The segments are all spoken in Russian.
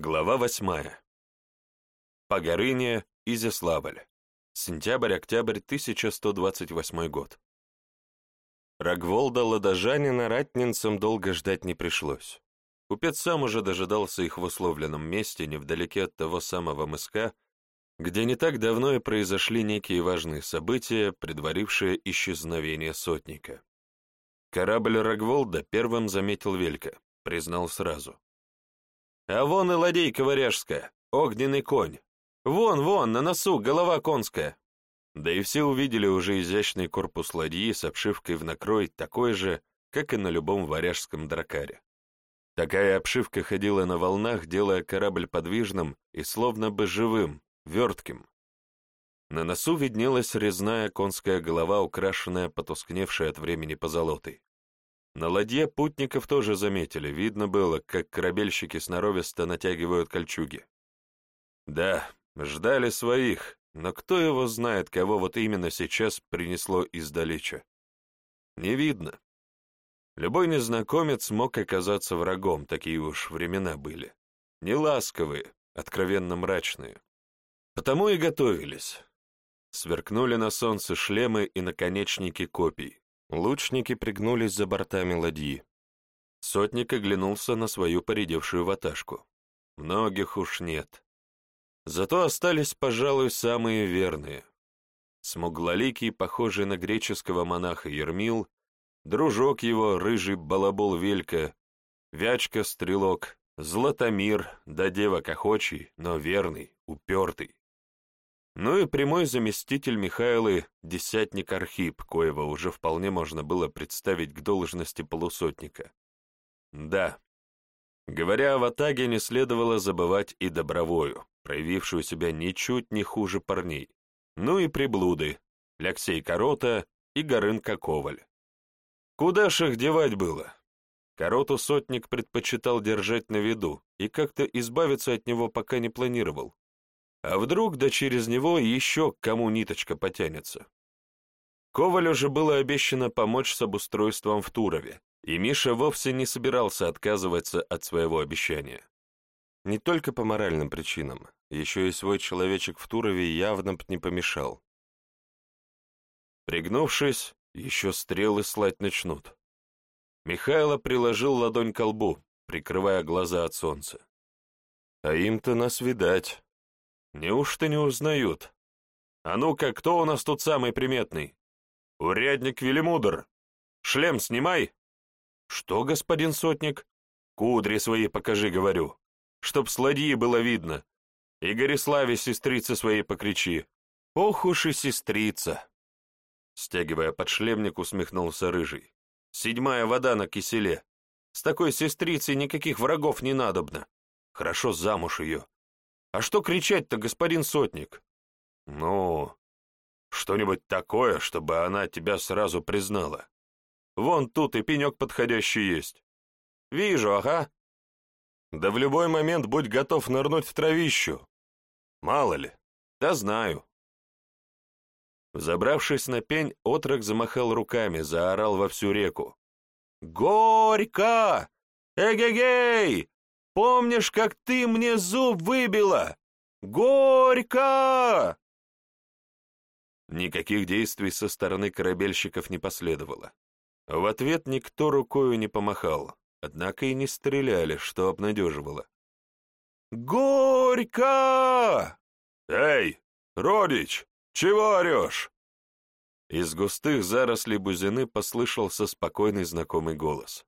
Глава восьмая. Погорыня, Изяславль. Сентябрь-октябрь 1128 год. Рогволда Ладожанина ратнинцам долго ждать не пришлось. Купец сам уже дожидался их в условленном месте, невдалеке от того самого мыска, где не так давно и произошли некие важные события, предварившие исчезновение сотника. Корабль Рогволда первым заметил Велька, признал сразу. А вон и ладейка варяжская, огненный конь. Вон, вон, на носу голова конская. Да и все увидели уже изящный корпус ладьи с обшивкой в накрой, такой же, как и на любом варяжском дракаре. Такая обшивка ходила на волнах, делая корабль подвижным и словно бы живым, вертким. На носу виднелась резная конская голова, украшенная потускневшей от времени позолотой. На ладье путников тоже заметили, видно было, как корабельщики сноровисто натягивают кольчуги. Да, ждали своих, но кто его знает, кого вот именно сейчас принесло издалеча. Не видно. Любой незнакомец мог оказаться врагом, такие уж времена были. Неласковые, откровенно мрачные. Потому и готовились. Сверкнули на солнце шлемы и наконечники копий. Лучники пригнулись за бортами ладьи. Сотник оглянулся на свою поредевшую ваташку. Многих уж нет. Зато остались, пожалуй, самые верные. Смуглоликий, похожий на греческого монаха Ермил, дружок его, рыжий балабол Велька, Вячка-стрелок, Златомир, да девок охочий, но верный, упертый. Ну и прямой заместитель Михайлы, десятник Архип, коего уже вполне можно было представить к должности полусотника. Да, говоря о Ватаге, не следовало забывать и Добровою, проявившую себя ничуть не хуже парней, ну и приблуды, Ляксей Корота и Горынка Коваль. Куда ж их девать было? Короту сотник предпочитал держать на виду и как-то избавиться от него пока не планировал. А вдруг да через него еще кому ниточка потянется? Ковалю же было обещано помочь с обустройством в Турове, и Миша вовсе не собирался отказываться от своего обещания. Не только по моральным причинам, еще и свой человечек в Турове явно не помешал. Пригнувшись, еще стрелы слать начнут. Михайло приложил ладонь к лбу, прикрывая глаза от солнца. А им-то нас видать. Неужто не узнают? А ну-ка, кто у нас тут самый приметный? Урядник Велимудр. Шлем снимай. Что, господин сотник? Кудри свои покажи, говорю. Чтоб с было видно. И Гориславе сестрице своей покричи. Ох уж и сестрица. Стягивая подшлемник, усмехнулся рыжий. Седьмая вода на киселе. С такой сестрицей никаких врагов не надобно. Хорошо замуж ее. А что кричать-то, господин сотник? Ну, что-нибудь такое, чтобы она тебя сразу признала. Вон тут и пенек подходящий есть. Вижу, ага. Да в любой момент будь готов нырнуть в травищу. Мало ли. Да знаю. Забравшись на пень, отрок замахал руками, заорал во всю реку. «Горько! Эгегей! Помнишь, как ты мне зуб выбила? Горько!» Никаких действий со стороны корабельщиков не последовало. В ответ никто рукою не помахал, однако и не стреляли, что обнадеживало. «Горько!» «Эй, родич, чего орешь?» Из густых зарослей бузины послышался спокойный знакомый голос.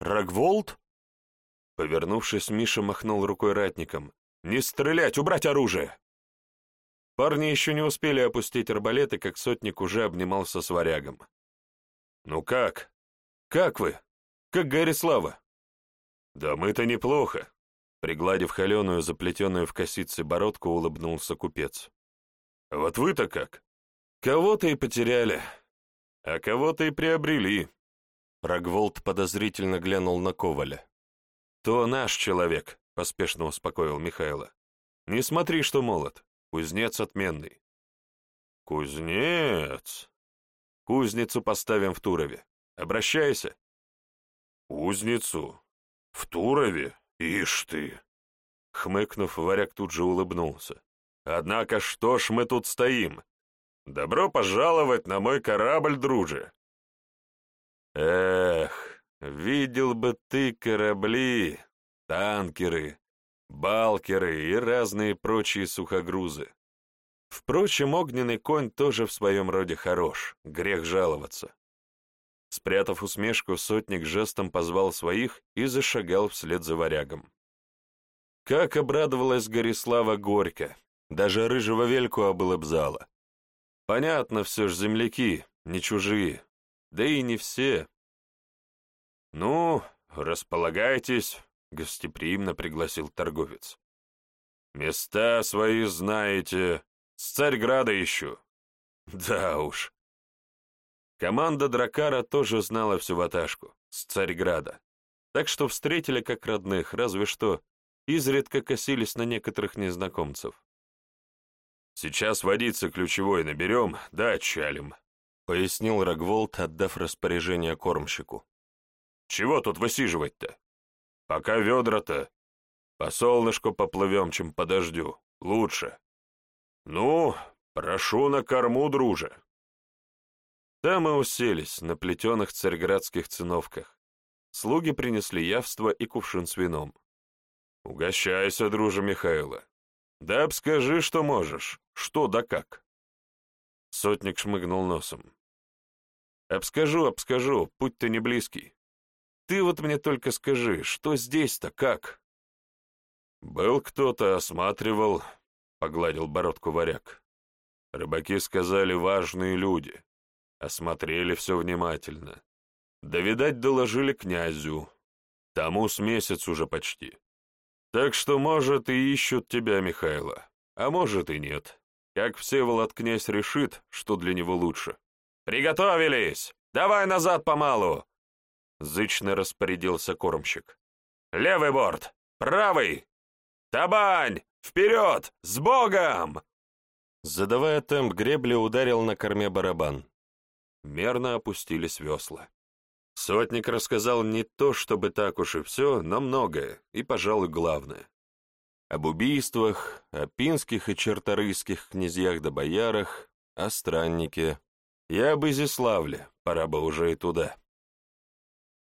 «Рогволд?» Повернувшись, Миша махнул рукой ратникам. «Не стрелять! Убрать оружие!» Парни еще не успели опустить арбалеты, как сотник уже обнимался с варягом. «Ну как? Как вы? Как Горислава?» «Да мы-то неплохо», — пригладив холеную, заплетенную в косицы бородку, улыбнулся купец. «Вот вы-то как? Кого-то и потеряли, а кого-то и приобрели». Рогволд подозрительно глянул на Коваля. «То наш человек», — поспешно успокоил Михайло. «Не смотри, что молод. Кузнец отменный». «Кузнец?» «Кузницу поставим в Турове. Обращайся». «Кузницу? В Турове? Ишь ты!» Хмыкнув, варяг тут же улыбнулся. «Однако что ж мы тут стоим? Добро пожаловать на мой корабль, друже!» «Эх, видел бы ты корабли, танкеры, балкеры и разные прочие сухогрузы. Впрочем, огненный конь тоже в своем роде хорош, грех жаловаться. Спрятав усмешку, сотник жестом позвал своих и зашагал вслед за варягом. Как обрадовалась Горислава горько, даже рыжего вельку обылыбзала. Понятно, все ж земляки, не чужие, да и не все. «Ну, располагайтесь», — гостеприимно пригласил торговец. «Места свои знаете, с Царьграда ищу». «Да уж». Команда Дракара тоже знала всю ваташку, с Царьграда, так что встретили как родных, разве что изредка косились на некоторых незнакомцев. «Сейчас водицы ключевой наберем, да отчалим», — пояснил Рогволд, отдав распоряжение кормщику. «Чего тут высиживать-то? Пока ведра-то по солнышку поплывем, чем по дождю. Лучше. Ну, прошу на корму, друже». Там мы уселись, на плетеных царьградских циновках. Слуги принесли явство и кувшин с вином. «Угощайся, друже Михайло. Да обскажи, что можешь, что да как». Сотник шмыгнул носом. «Обскажу, обскажу, путь-то не близкий. Ты вот мне только скажи, что здесь-то, как?» «Был кто-то, осматривал», — погладил бородку варяг. «Рыбаки сказали, важные люди. Осмотрели все внимательно. Да, видать, доложили князю. Тому с месяц уже почти. Так что, может, и ищут тебя, Михайло, а может и нет. Как Всеволод князь решит, что для него лучше. «Приготовились! Давай назад помалу!» Зычно распорядился кормщик. «Левый борт! Правый! Табань! Вперед! С Богом!» Задавая темп гребли, ударил на корме барабан. Мерно опустились весла. Сотник рассказал не то, чтобы так уж и все, но многое, и, пожалуй, главное. Об убийствах, о пинских и черторийских князьях да боярах, о страннике и об Изяславле, пора бы уже и туда.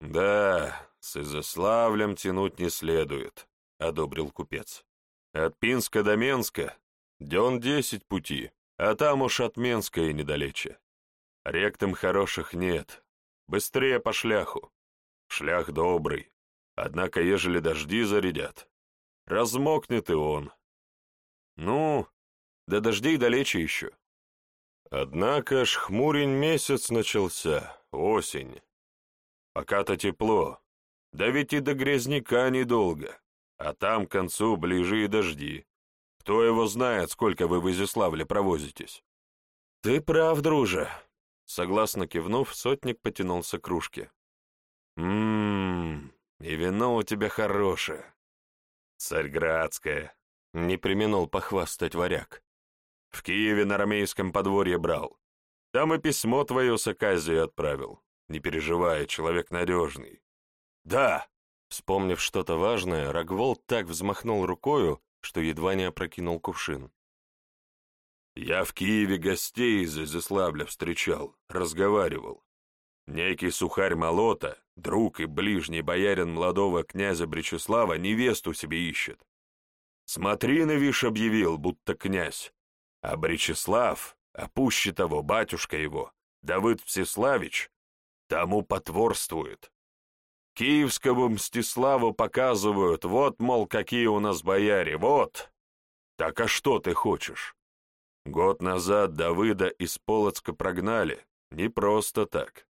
«Да, с Изяславлем тянуть не следует», — одобрил купец. «От Пинска до Менска дён десять пути, а там уж от Менска и недалече. Рек там хороших нет, Быстрее по шляху. Шлях добрый. Однако, ежели дожди зарядят, размокнет и он. Ну, до дождей далече еще. Однако ж хмурень месяц начался, осень. Пока-то тепло, да ведь и до грязняка недолго, а там к концу ближе и дожди. Кто его знает, сколько вы в Изяславле провозитесь? Ты прав, друже, Согласно кивнув, сотник потянулся к кружке. «Ммм, и вино у тебя хорошее. Царьградское», — не применул похвастать варяг. «В Киеве на армейском подворье брал. Там и письмо твое с Аказией отправил. Не переживай, человек надежный». «Да!» Вспомнив что-то важное, Рогволд так взмахнул рукою, что едва не опрокинул кувшин. Я в Киеве гостей из Изяславля встречал, разговаривал. Некий сухарь Молота, друг и ближний боярин молодого князя Бречеслава, невесту себе ищет. Смотри, Навиш объявил, будто князь. А Бречеслав, а пуще того батюшка его, Давыд Всеславич, тому потворствует. Киевскому Мстиславу показывают, вот, мол, какие у нас бояре, вот. Так а что ты хочешь? Год назад Давыда из Полоцка прогнали, не просто так.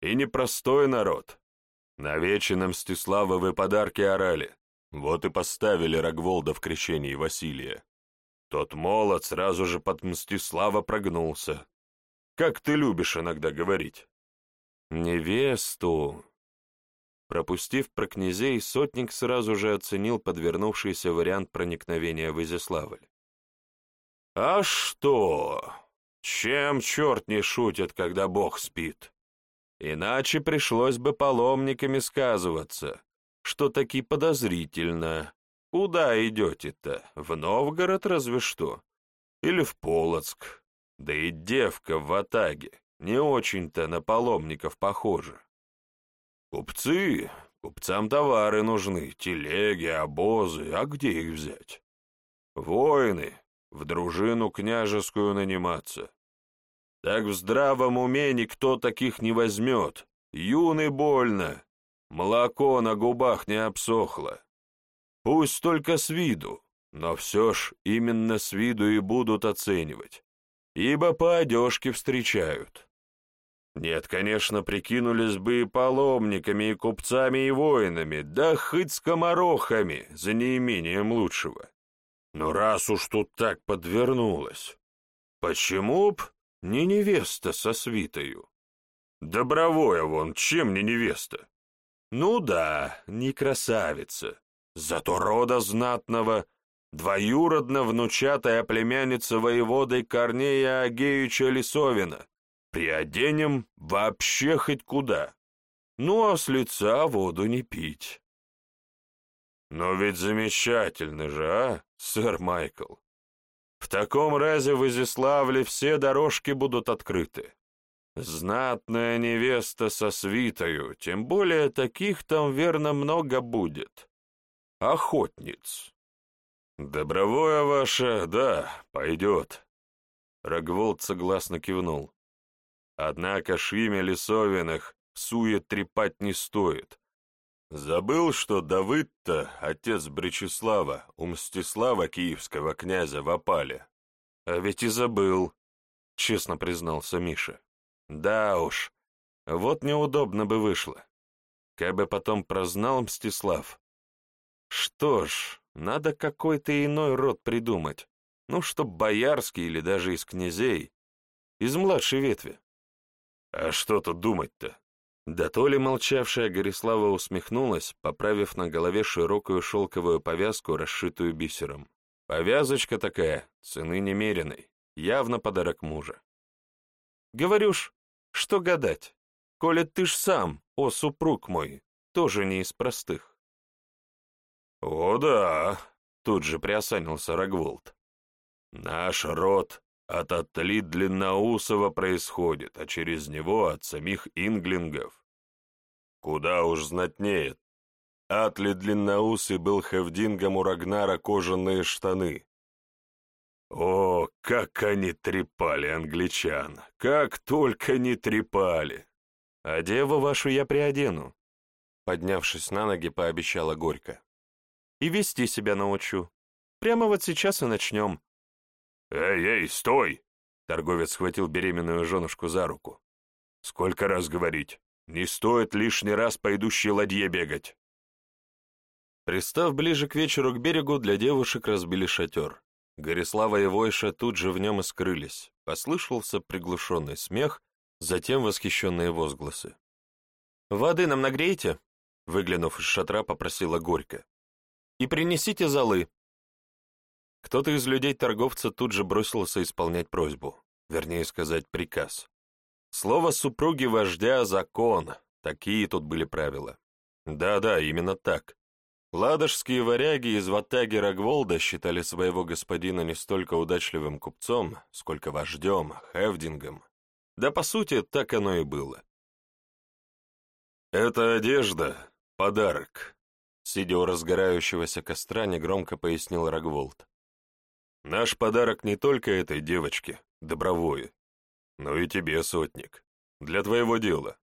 И непростой народ. На вече Мстиславовы подарки орали, вот и поставили Рогволда в крещении Василия. Тот молод сразу же под Мстислава прогнулся. Как ты любишь иногда говорить. Невесту. Пропустив про князей, сотник сразу же оценил подвернувшийся вариант проникновения в Изяславль. А что? Чем черт не шутит, когда Бог спит? Иначе пришлось бы паломниками сказываться, что таки подозрительно. Куда идете-то? В Новгород разве что? Или в Полоцк? Да и девка в Атаге не очень-то на паломников похожа. Купцы, купцам товары нужны, телеги, обозы, а где их взять? Воины, в дружину княжескую наниматься. Так в здравом уме никто таких не возьмет. Юный больно, молоко на губах не обсохло. Пусть только с виду, но все ж именно с виду и будут оценивать, ибо по одежке встречают. Нет, конечно, прикинулись бы и паломниками, и купцами, и воинами, да хоть скоморохами, за неимением лучшего. Но раз уж тут так подвернулось, почему б не невеста со свитою? Добровое вон, чем не невеста? Ну да, не красавица, зато рода знатного, двоюродно внучатая племянница воеводы Корнея Агеюча Лисовина, приоденем вообще хоть куда. Ну а с лица воду не пить. Но ведь замечательно же, а, сэр Майкл? В таком разе в Изяславле все дорожки будут открыты. Знатная невеста со свитою, тем более таких там верно много будет. Охотниц. Добровое ваше, да, пойдет. Рогволд согласно кивнул. Однако Шиме Лисовиных сует трепать не стоит. Забыл, что Давыд-то, отец Бречеслава, у Мстислава киевского князя в опале. А ведь и забыл, честно признался Миша. Да уж, вот неудобно бы вышло. Как бы потом прознал Мстислав. Что ж, надо какой-то иной род придумать. Ну, чтоб боярский или даже из князей. Из младшей ветви. А что тут думать-то? Да то ли молчавшая Горислава усмехнулась, поправив на голове широкую шелковую повязку, расшитую бисером. Повязочка такая, цены немеренной, явно подарок мужа. Говорюш, что гадать, коли ты ж сам, о супруг мой, тоже не из простых. О да, тут же приосанился Рогволд. Наш род от Атли Длинноусова происходит, а через него от самих инглингов. Куда уж знатнее. Атли Длинноусый был хевдингом у Рагнара кожаные штаны. О, как они трепали англичан! Как только не трепали! А деву вашу я приодену, поднявшись на ноги, пообещала Горько. И вести себя научу. Прямо вот сейчас и начнем. «Эй, эй, стой!» Торговец схватил беременную женушку за руку. «Сколько раз говорить? Не стоит лишний раз по идущей ладье бегать!» Пристав ближе к вечеру к берегу, для девушек разбили шатер. Горислава и Войша тут же в нем и скрылись. Послышался приглушенный смех, затем восхищенные возгласы. «Воды нам нагрейте?» Выглянув из шатра, попросила Горько. «И принесите золы, кто-то из людей торговца тут же бросился исполнять просьбу, вернее сказать, приказ. Слово супруги вождя — закон, такие тут были правила. Да-да, именно так. Ладожские варяги из ватаги Рогволда считали своего господина не столько удачливым купцом, сколько вождем, хевдингом. Да, по сути, так оно и было. «Это одежда — подарок», — сидя у разгорающегося костра, негромко пояснил Рогволд. Наш подарок не только этой девочке, добровое, но и тебе, сотник, для твоего дела.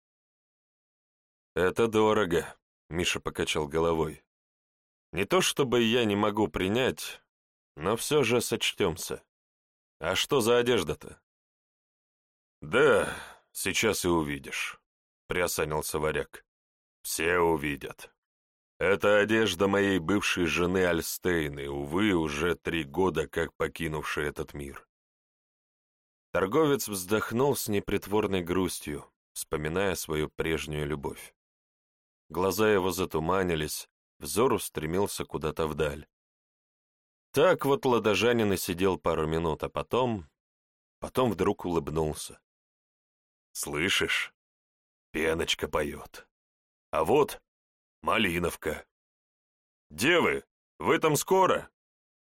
Это дорого, Миша покачал головой. Не то чтобы я не могу принять, но все же сочтемся. А что за одежда-то? Да, сейчас и увидишь, приосанился варяг. Все увидят. Это одежда моей бывшей жены Альстейны, увы, уже три года как покинувшей этот мир. Торговец вздохнул с непритворной грустью, вспоминая свою прежнюю любовь. Глаза его затуманились, взор устремился куда-то вдаль. Так вот ладожанин и сидел пару минут, а потом... Потом вдруг улыбнулся. «Слышишь? Пеночка поет. А вот Малиновка. Девы, Вы там скоро?»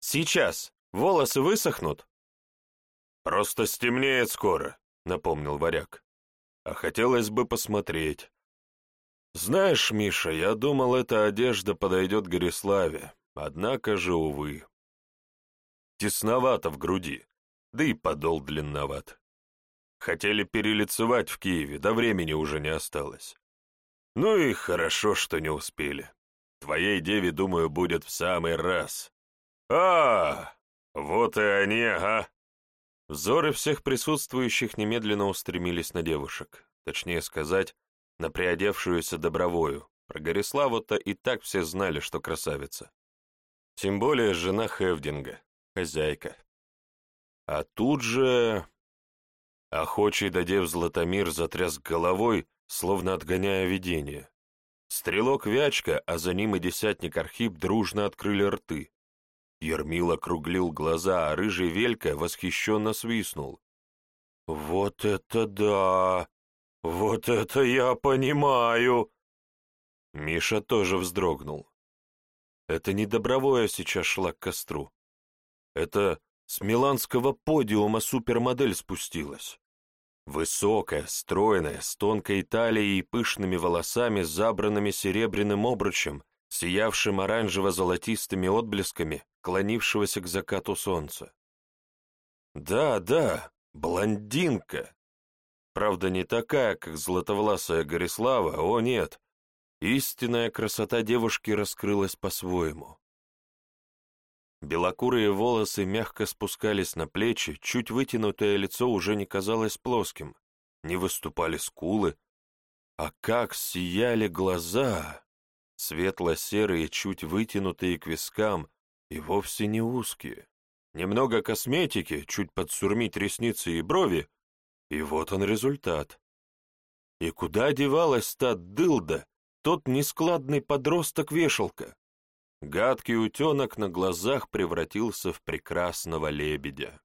«Сейчас. Волосы высохнут?» «Просто стемнеет скоро», — напомнил варяг. «А хотелось бы посмотреть. Знаешь, Миша, я думал, эта одежда подойдет Гориславе, однако же, увы. Тесновато в груди, да и подол длинноват. Хотели перелицевать в Киеве, да времени уже не осталось. Ну и хорошо, что не успели. Твоей деве, думаю, будет в самый раз. А, вот и они, ага. Взоры всех присутствующих немедленно устремились на девушек, точнее сказать, на приодевшуюся добровою. Про Гориславу-то и так все знали, что красавица. Тем более жена Хевдинга, хозяйка. А тут же... Охочий додев Златомир затряс головой, словно отгоняя видение. Стрелок Вячка, а за ним и десятник Архип дружно открыли рты. Ермил округлил глаза, а рыжий Велька восхищенно свистнул. «Вот это да! Вот это я понимаю!» Миша тоже вздрогнул. Это не Добровое сейчас шла к костру. Это с миланского подиума супермодель спустилась. Высокая, стройная, с тонкой талией и пышными волосами, забранными серебряным обручем, сиявшим оранжево-золотистыми отблесками, клонившегося к закату солнца. Да, да, блондинка. Правда, не такая, как златовласая Горислава, о нет. Истинная красота девушки раскрылась по-своему. Белокурые волосы мягко спускались на плечи, чуть вытянутое лицо уже не казалось плоским, не выступали скулы. А как сияли глаза! Светло-серые, чуть вытянутые к вискам, и вовсе не узкие. Немного косметики, чуть подсурмить ресницы и брови, и вот он результат. И куда девалась та дылда, тот нескладный подросток-вешалка? Гадкий утенок на глазах превратился в прекрасного лебедя.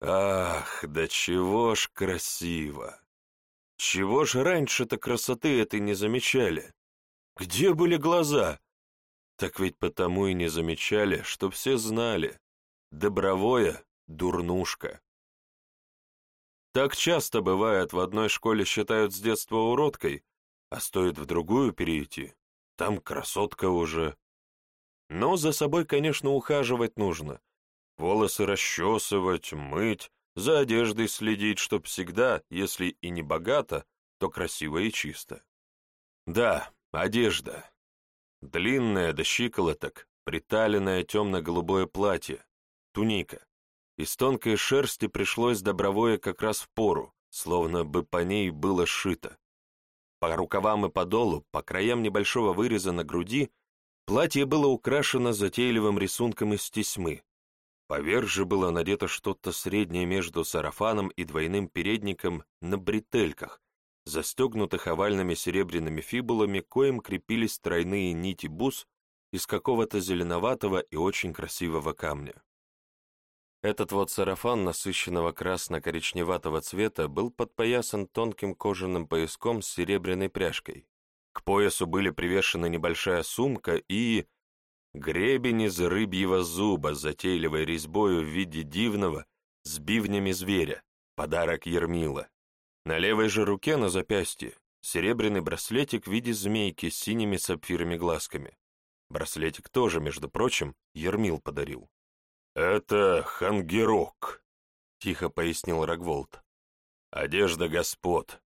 Ах, да чего ж красиво! Чего ж раньше-то красоты этой не замечали? Где были глаза? Так ведь потому и не замечали, что все знали. Добровое — дурнушка. Так часто бывает, в одной школе считают с детства уродкой, а стоит в другую перейти, там красотка уже. Но за собой, конечно, ухаживать нужно. Волосы расчесывать, мыть, за одеждой следить, чтоб всегда, если и не богато, то красиво и чисто. Да, одежда. Длинное до щиколоток, приталенное темно-голубое платье, туника. Из тонкой шерсти пришлось добровое как раз в пору, словно бы по ней было сшито. По рукавам и по долу, по краям небольшого выреза на груди, платье было украшено затейливым рисунком из тесьмы. Поверх же было надето что-то среднее между сарафаном и двойным передником на бретельках, застегнутых овальными серебряными фибулами, коим крепились тройные нити бус из какого-то зеленоватого и очень красивого камня. Этот вот сарафан насыщенного красно-коричневатого цвета был подпоясан тонким кожаным пояском с серебряной пряжкой. К поясу были привешены небольшая сумка и... гребень из рыбьего зуба с затейливой резьбою в виде дивного с бивнями зверя, подарок Ермила. На левой же руке на запястье серебряный браслетик в виде змейки с синими сапфирами глазками. Браслетик тоже, между прочим, Ермил подарил. «Это хангерок», — тихо пояснил Рогволд. «Одежда господ.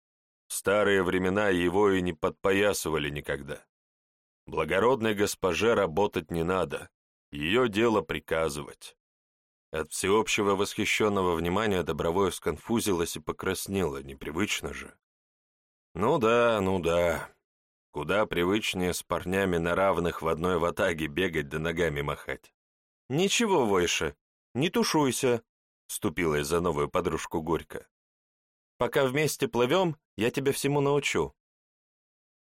В старые времена его и не подпоясывали никогда. Благородной госпоже работать не надо, ее дело приказывать». От всеобщего восхищенного внимания Добровое сконфузилось и покраснело, непривычно же. «Ну да, ну да. Куда привычнее с парнями на равных в одной ватаге бегать да ногами махать. «Ничего, Войша, не тушуйся», — вступилась за новую подружку Горько. «Пока вместе плывем, я тебя всему научу».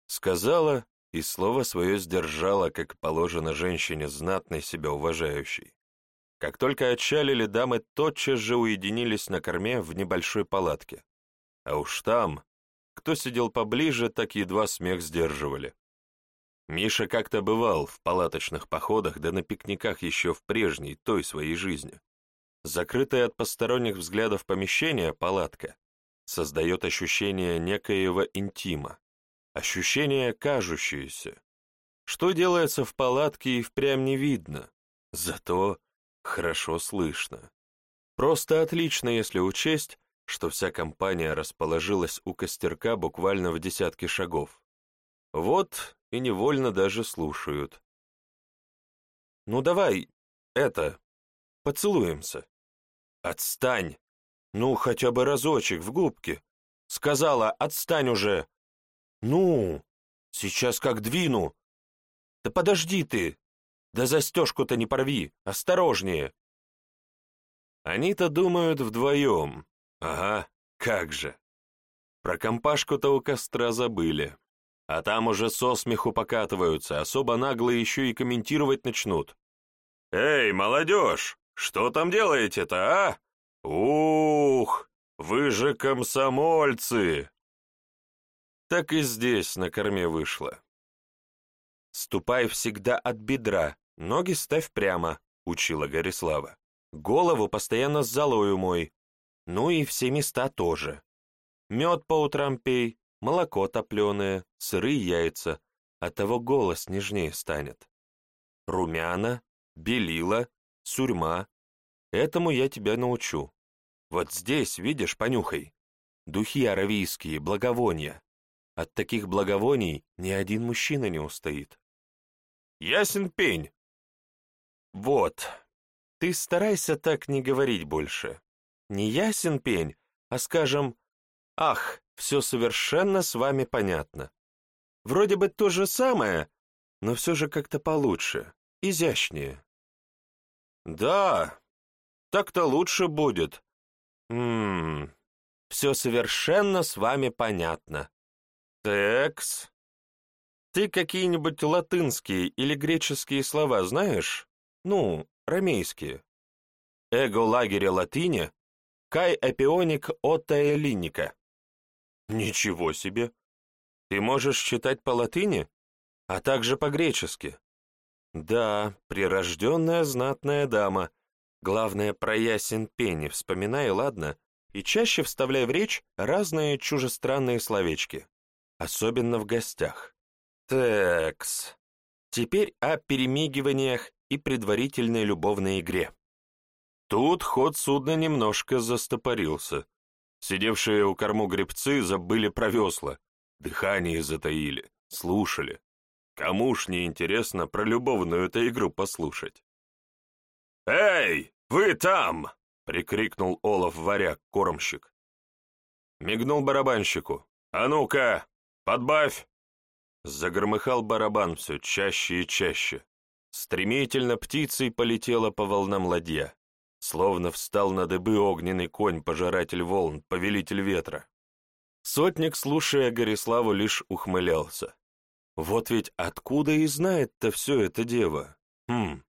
Сказала и слово свое сдержала, как положено женщине знатной себя уважающей. Как только отчалили, дамы тотчас же уединились на корме в небольшой палатке. А уж там, кто сидел поближе, так едва смех сдерживали. Миша как-то бывал в палаточных походах да на пикниках еще в прежней, той своей жизни. Закрытое от посторонних взглядов помещение, палатка, создает ощущение некоего интима, ощущение кажущееся. Что делается в палатке и впрямь не видно, зато хорошо слышно. Просто отлично, если учесть, что вся компания расположилась у костерка буквально в десятке шагов. Вот и невольно даже слушают. «Ну давай, это, поцелуемся». «Отстань! Ну, хотя бы разочек в губки!» «Сказала, отстань уже!» «Ну, сейчас как двину!» «Да подожди ты! Да застежку-то не порви! Осторожнее!» Они-то думают вдвоем. Ага, как же. Про компашку-то у костра забыли. А там уже со смеху покатываются, особо наглые еще и комментировать начнут. «Эй, молодежь, что там делаете-то, а? Ух, вы же комсомольцы!» Так и здесь на корме вышло. «Ступай всегда от бедра, ноги ставь прямо», — учила Горислава. «Голову постоянно с золою мой, ну и все места тоже. Мед по утрам пей, молоко топленое, сырые яйца, от того голос нежнее станет. Румяна, белила, сурьма. Этому я тебя научу. Вот здесь, видишь, понюхай. Духи аравийские, благовония. От таких благовоний ни один мужчина не устоит. Ясен пень. Вот. Ты старайся так не говорить больше. Не ясен пень, а скажем, ах, все совершенно с вами понятно. Вроде бы то же самое, но все же как-то получше, изящнее. Да, так-то лучше будет. Ммм, все совершенно с вами понятно. Текс. Ты какие-нибудь латынские или греческие слова знаешь? Ну, ромейские. Эго лагеря латине, кай эпионик отаэлиника. Ничего себе! Ты можешь читать по латыни, а также по-гречески? Да, прирожденная знатная дама. Главное, про ясен пени вспоминай, ладно? И чаще вставляй в речь разные чужестранные словечки. Особенно в гостях. Текс. Теперь о перемигиваниях и предварительной любовной игре. Тут ход судна немножко застопорился. Сидевшие у корму гребцы забыли про весла, дыхание затаили, слушали. Кому ж не интересно про любовную эту игру послушать? «Эй, вы там!» — прикрикнул Олаф варяг, кормщик. Мигнул барабанщику. «А ну-ка, подбавь!» Загромыхал барабан все чаще и чаще. Стремительно птицей полетела по волнам ладья. Словно встал на дыбы огненный конь, пожиратель волн, повелитель ветра. Сотник, слушая Гориславу, лишь ухмылялся. Вот ведь откуда и знает-то все это дева? Хм,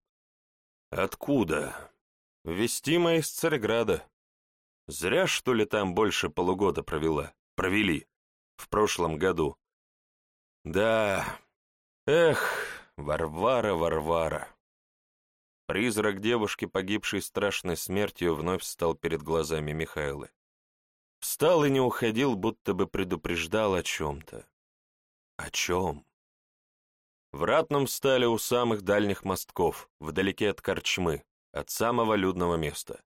откуда? Вестима из Царьграда. Зря, что ли, там больше полугода провела, провели, в прошлом году. Да, эх, Варвара, Варвара. Призрак девушки, погибшей страшной смертью, вновь встал перед глазами Михайлы. Встал и не уходил, будто бы предупреждал о чем-то. О чем? В ратном встали у самых дальних мостков, вдалеке от корчмы, от самого людного места.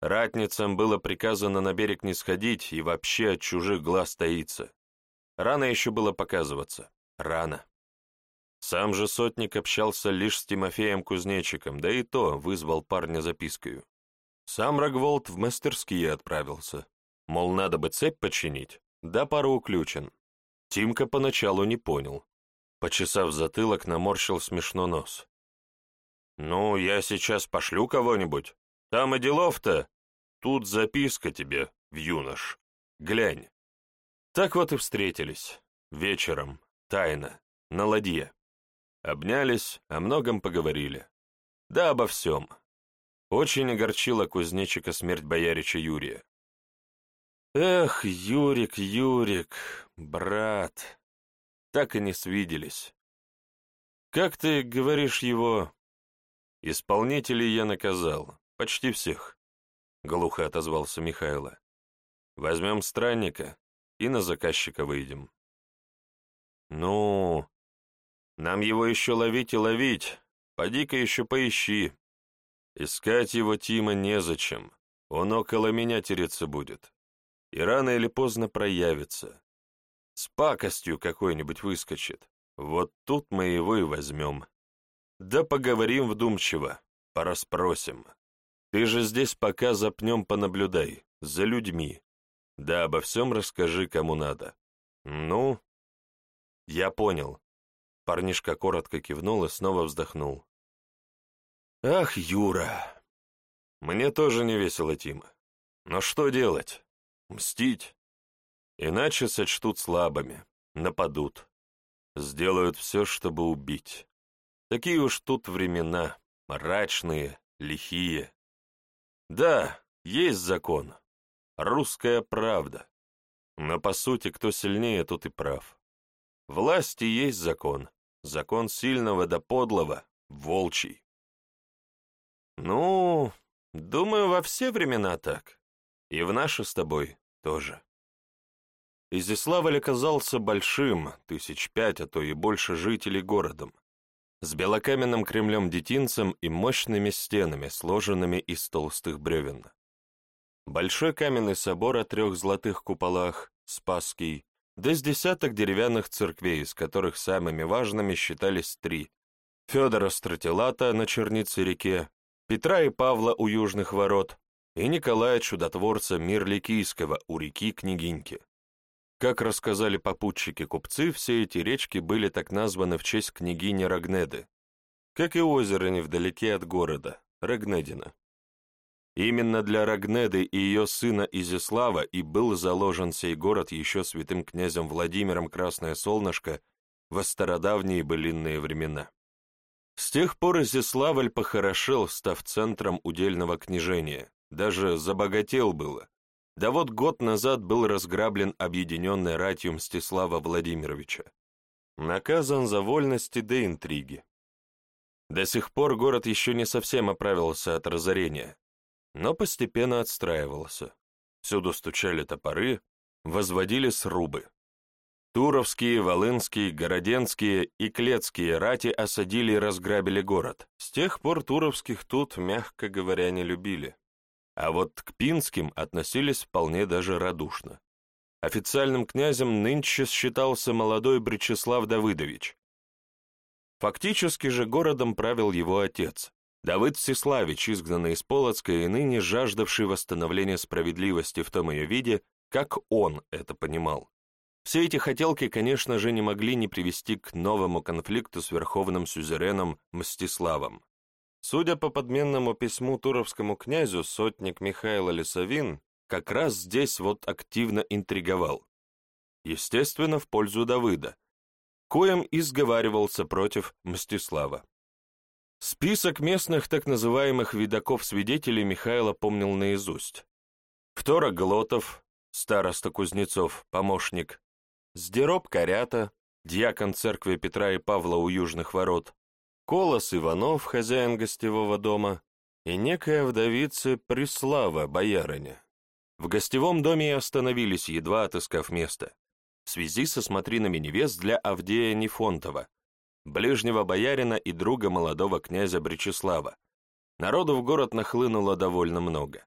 Ратницам было приказано на берег не сходить и вообще от чужих глаз таиться. Рано еще было показываться. Рано. Сам же сотник общался лишь с Тимофеем Кузнечиком, да и то вызвал парня запискою. Сам Рогволд в мастерские отправился. Мол, надо бы цепь починить, да пару уключен. Тимка поначалу не понял. Почесав затылок, наморщил смешно нос. «Ну, я сейчас пошлю кого-нибудь. Там и делов-то. Тут записка тебе, в юнош. Глянь». Так вот и встретились. Вечером, тайно, на ладье. Обнялись, о многом поговорили. Да обо всем. Очень огорчила кузнечика смерть боярича Юрия. Эх, Юрик, Юрик, брат, так и не свиделись. Как ты говоришь его? Исполнителей я наказал, почти всех, глухо отозвался Михайло. Возьмем странника и на заказчика выйдем. Ну, нам его еще ловить и ловить, поди-ка еще поищи. Искать его Тима незачем, он около меня тереться будет. И рано или поздно проявится. С пакостью какой-нибудь выскочит. Вот тут мы его и возьмем. Да поговорим вдумчиво, пораспросим. Ты же здесь пока запнем понаблюдай, за людьми. Да обо всем расскажи, кому надо. Ну, я понял. Парнишка коротко кивнул и снова вздохнул. Ах, Юра! Мне тоже не весело, Тима. Но что делать? Мстить? Иначе сочтут слабыми, нападут. Сделают все, чтобы убить. Такие уж тут времена, мрачные, лихие. Да, есть закон. Русская правда. Но по сути, кто сильнее, тот и прав. Власти есть закон. Закон сильного да подлого, волчий. Ну, думаю, во все времена так. И в наши с тобой тоже. Изяславль оказался большим, тысяч пять, а то и больше жителей городом, с белокаменным кремлем-детинцем и мощными стенами, сложенными из толстых бревен. Большой каменный собор о трех золотых куполах, Спасский, да с десяток деревянных церквей, из которых самыми важными считались три — Федора Стратилата на Чернице-реке, Петра и Павла у Южных ворот и Николая Чудотворца Мирликийского у реки Княгиньки. Как рассказали попутчики-купцы, все эти речки были так названы в честь княгини Рагнеды, как и озеро невдалеке от города, Рагнедина. Именно для Рагнеды и ее сына Изяслава и был заложен сей город еще святым князем Владимиром Красное Солнышко во стародавние былинные времена. С тех пор Изяславль похорошел, став центром удельного княжения, даже забогател было. Да вот год назад был разграблен объединенной ратью Мстислава Владимировича. Наказан за вольности да интриги. До сих пор город еще не совсем оправился от разорения, но постепенно отстраивался. Всюду стучали топоры, возводили срубы. Туровские, Волынские, Городенские и Клецкие рати осадили и разграбили город. С тех пор Туровских тут, мягко говоря, не любили. А вот к Пинским относились вполне даже радушно. Официальным князем нынче считался молодой Бречеслав Давыдович. Фактически же городом правил его отец, Давыд Всеславич, изгнанный из Полоцка и ныне жаждавший восстановления справедливости в том ее виде, как он это понимал. Все эти хотелки, конечно же, не могли не привести к новому конфликту с верховным сюзереном Мстиславом. Судя по подменному письму туровскому князю, сотник Михаил Лисовин как раз здесь вот активно интриговал. Естественно, в пользу Давыда, коим изговаривался против Мстислава. Список местных так называемых видаков-свидетелей Михайло помнил наизусть. Втора Глотов, староста Кузнецов, помощник, Сдероб Корята, дьякон церкви Петра и Павла у Южных ворот, Колос Иванов, хозяин гостевого дома, и некая вдовица Преслава, боярыня. В гостевом доме и остановились, едва отыскав место, в связи со смотринами невест для Авдея Нефонтова, ближнего боярина и друга молодого князя Бречеслава. Народу в город нахлынуло довольно много.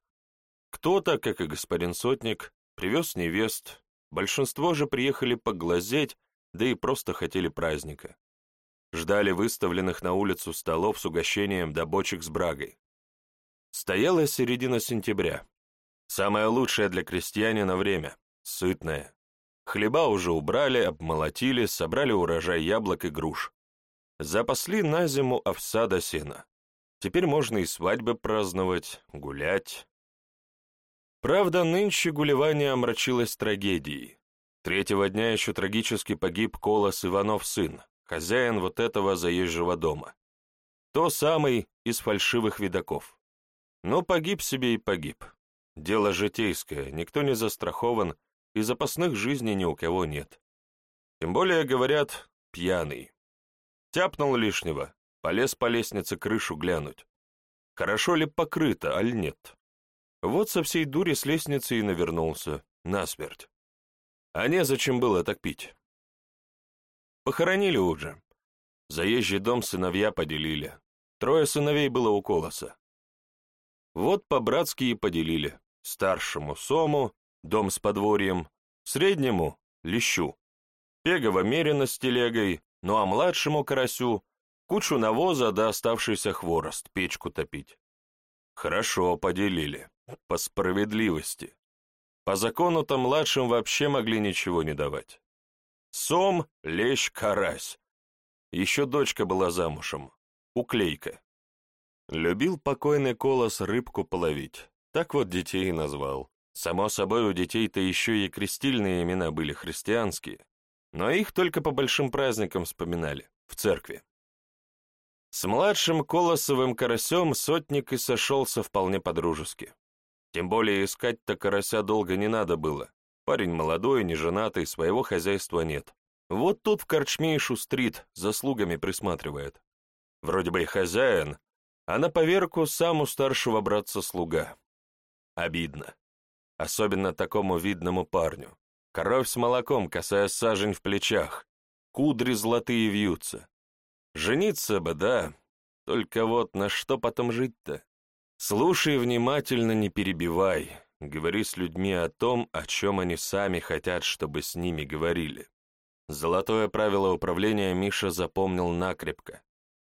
Кто-то, как и господин Сотник, привез невест, большинство же приехали поглазеть, да и просто хотели праздника. Ждали выставленных на улицу столов с угощением до бочек с брагой. Стояла середина сентября. Самое лучшее для крестьянина время, сытное. Хлеба уже убрали, обмолотили, собрали урожай яблок и груш. Запасли на зиму овса до сена. Теперь можно и свадьбы праздновать, гулять. Правда, нынче гулевание омрачилось трагедией. Третьего дня еще трагически погиб Колос Иванов сын, хозяин вот этого заезжего дома. То самый из фальшивых видаков. Но погиб себе и погиб. Дело житейское, никто не застрахован, и запасных жизней ни у кого нет. Тем более, говорят, пьяный. Тяпнул лишнего, полез по лестнице крышу глянуть. Хорошо ли покрыто, аль нет? Вот со всей дури с лестницы и навернулся, насмерть. А незачем было так пить. Похоронили уже. Заезжий дом сыновья поделили. Трое сыновей было у Колоса. Вот по-братски и поделили. Старшему — Сому, дом с подворьем, среднему — Лещу, Пегова мерено с телегой, ну а младшему Карасю — кучу навоза да оставшийся хворост, печку топить. Хорошо поделили, по справедливости. По закону-то младшим вообще могли ничего не давать. Сом, лещ, карась. Еще дочка была замужем, уклейка. Любил покойный колос рыбку половить, так вот детей и назвал. Само собой, у детей-то еще и крестильные имена были христианские, но их только по большим праздникам вспоминали, в церкви. С младшим Колосовым карасем сотник и сошелся вполне по-дружески. Тем более искать-то карася долго не надо было. Парень молодой, неженатый, своего хозяйства нет. Вот тут в корчме и шустрит, заслугами присматривает. Вроде бы и хозяин, а на поверку сам у старшего братца слуга. Обидно. Особенно такому видному парню. Кровь с молоком, касая сажень в плечах. Кудри золотые вьются. Жениться бы, да. Только вот на что потом жить-то? Слушай внимательно, не перебивай. Говори с людьми о том, о чем они сами хотят, чтобы с ними говорили. Золотое правило управления Миша запомнил накрепко.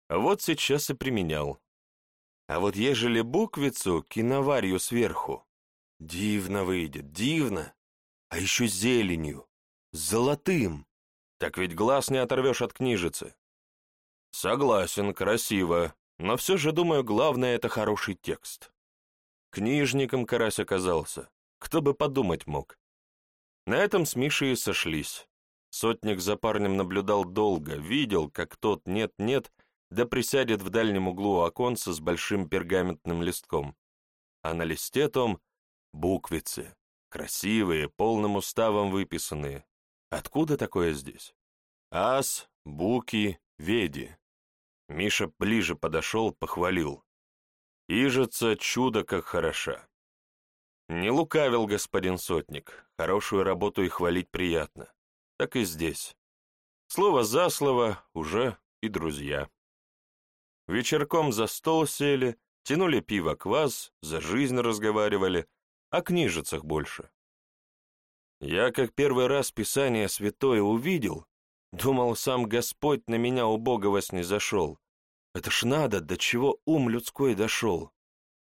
Вот сейчас и применял. А вот ежели буквицу, киноварью сверху, дивно выйдет, дивно. А еще зеленью, золотым. Так ведь глаз не оторвешь от книжицы. Согласен, красиво, но все же, думаю, главное — это хороший текст. Книжником Карась оказался, кто бы подумать мог. На этом с Мишей сошлись. Сотник за парнем наблюдал долго, видел, как тот нет-нет, да присядет в дальнем углу оконца с большим пергаментным листком. А на листе том буквицы, красивые, полным уставом выписанные. Откуда такое здесь? Ас, буки, веди. Миша ближе подошел, похвалил. Ижица чудо как хороша. Не лукавил господин сотник, хорошую работу и хвалить приятно. Так и здесь. Слово за слово уже и друзья. Вечерком за стол сели, тянули пиво квас, за жизнь разговаривали, о книжицах больше. Я, как первый раз Писание Святое увидел, Думал, сам Господь на меня убогого снизошел. Это ж надо, до чего ум людской дошел.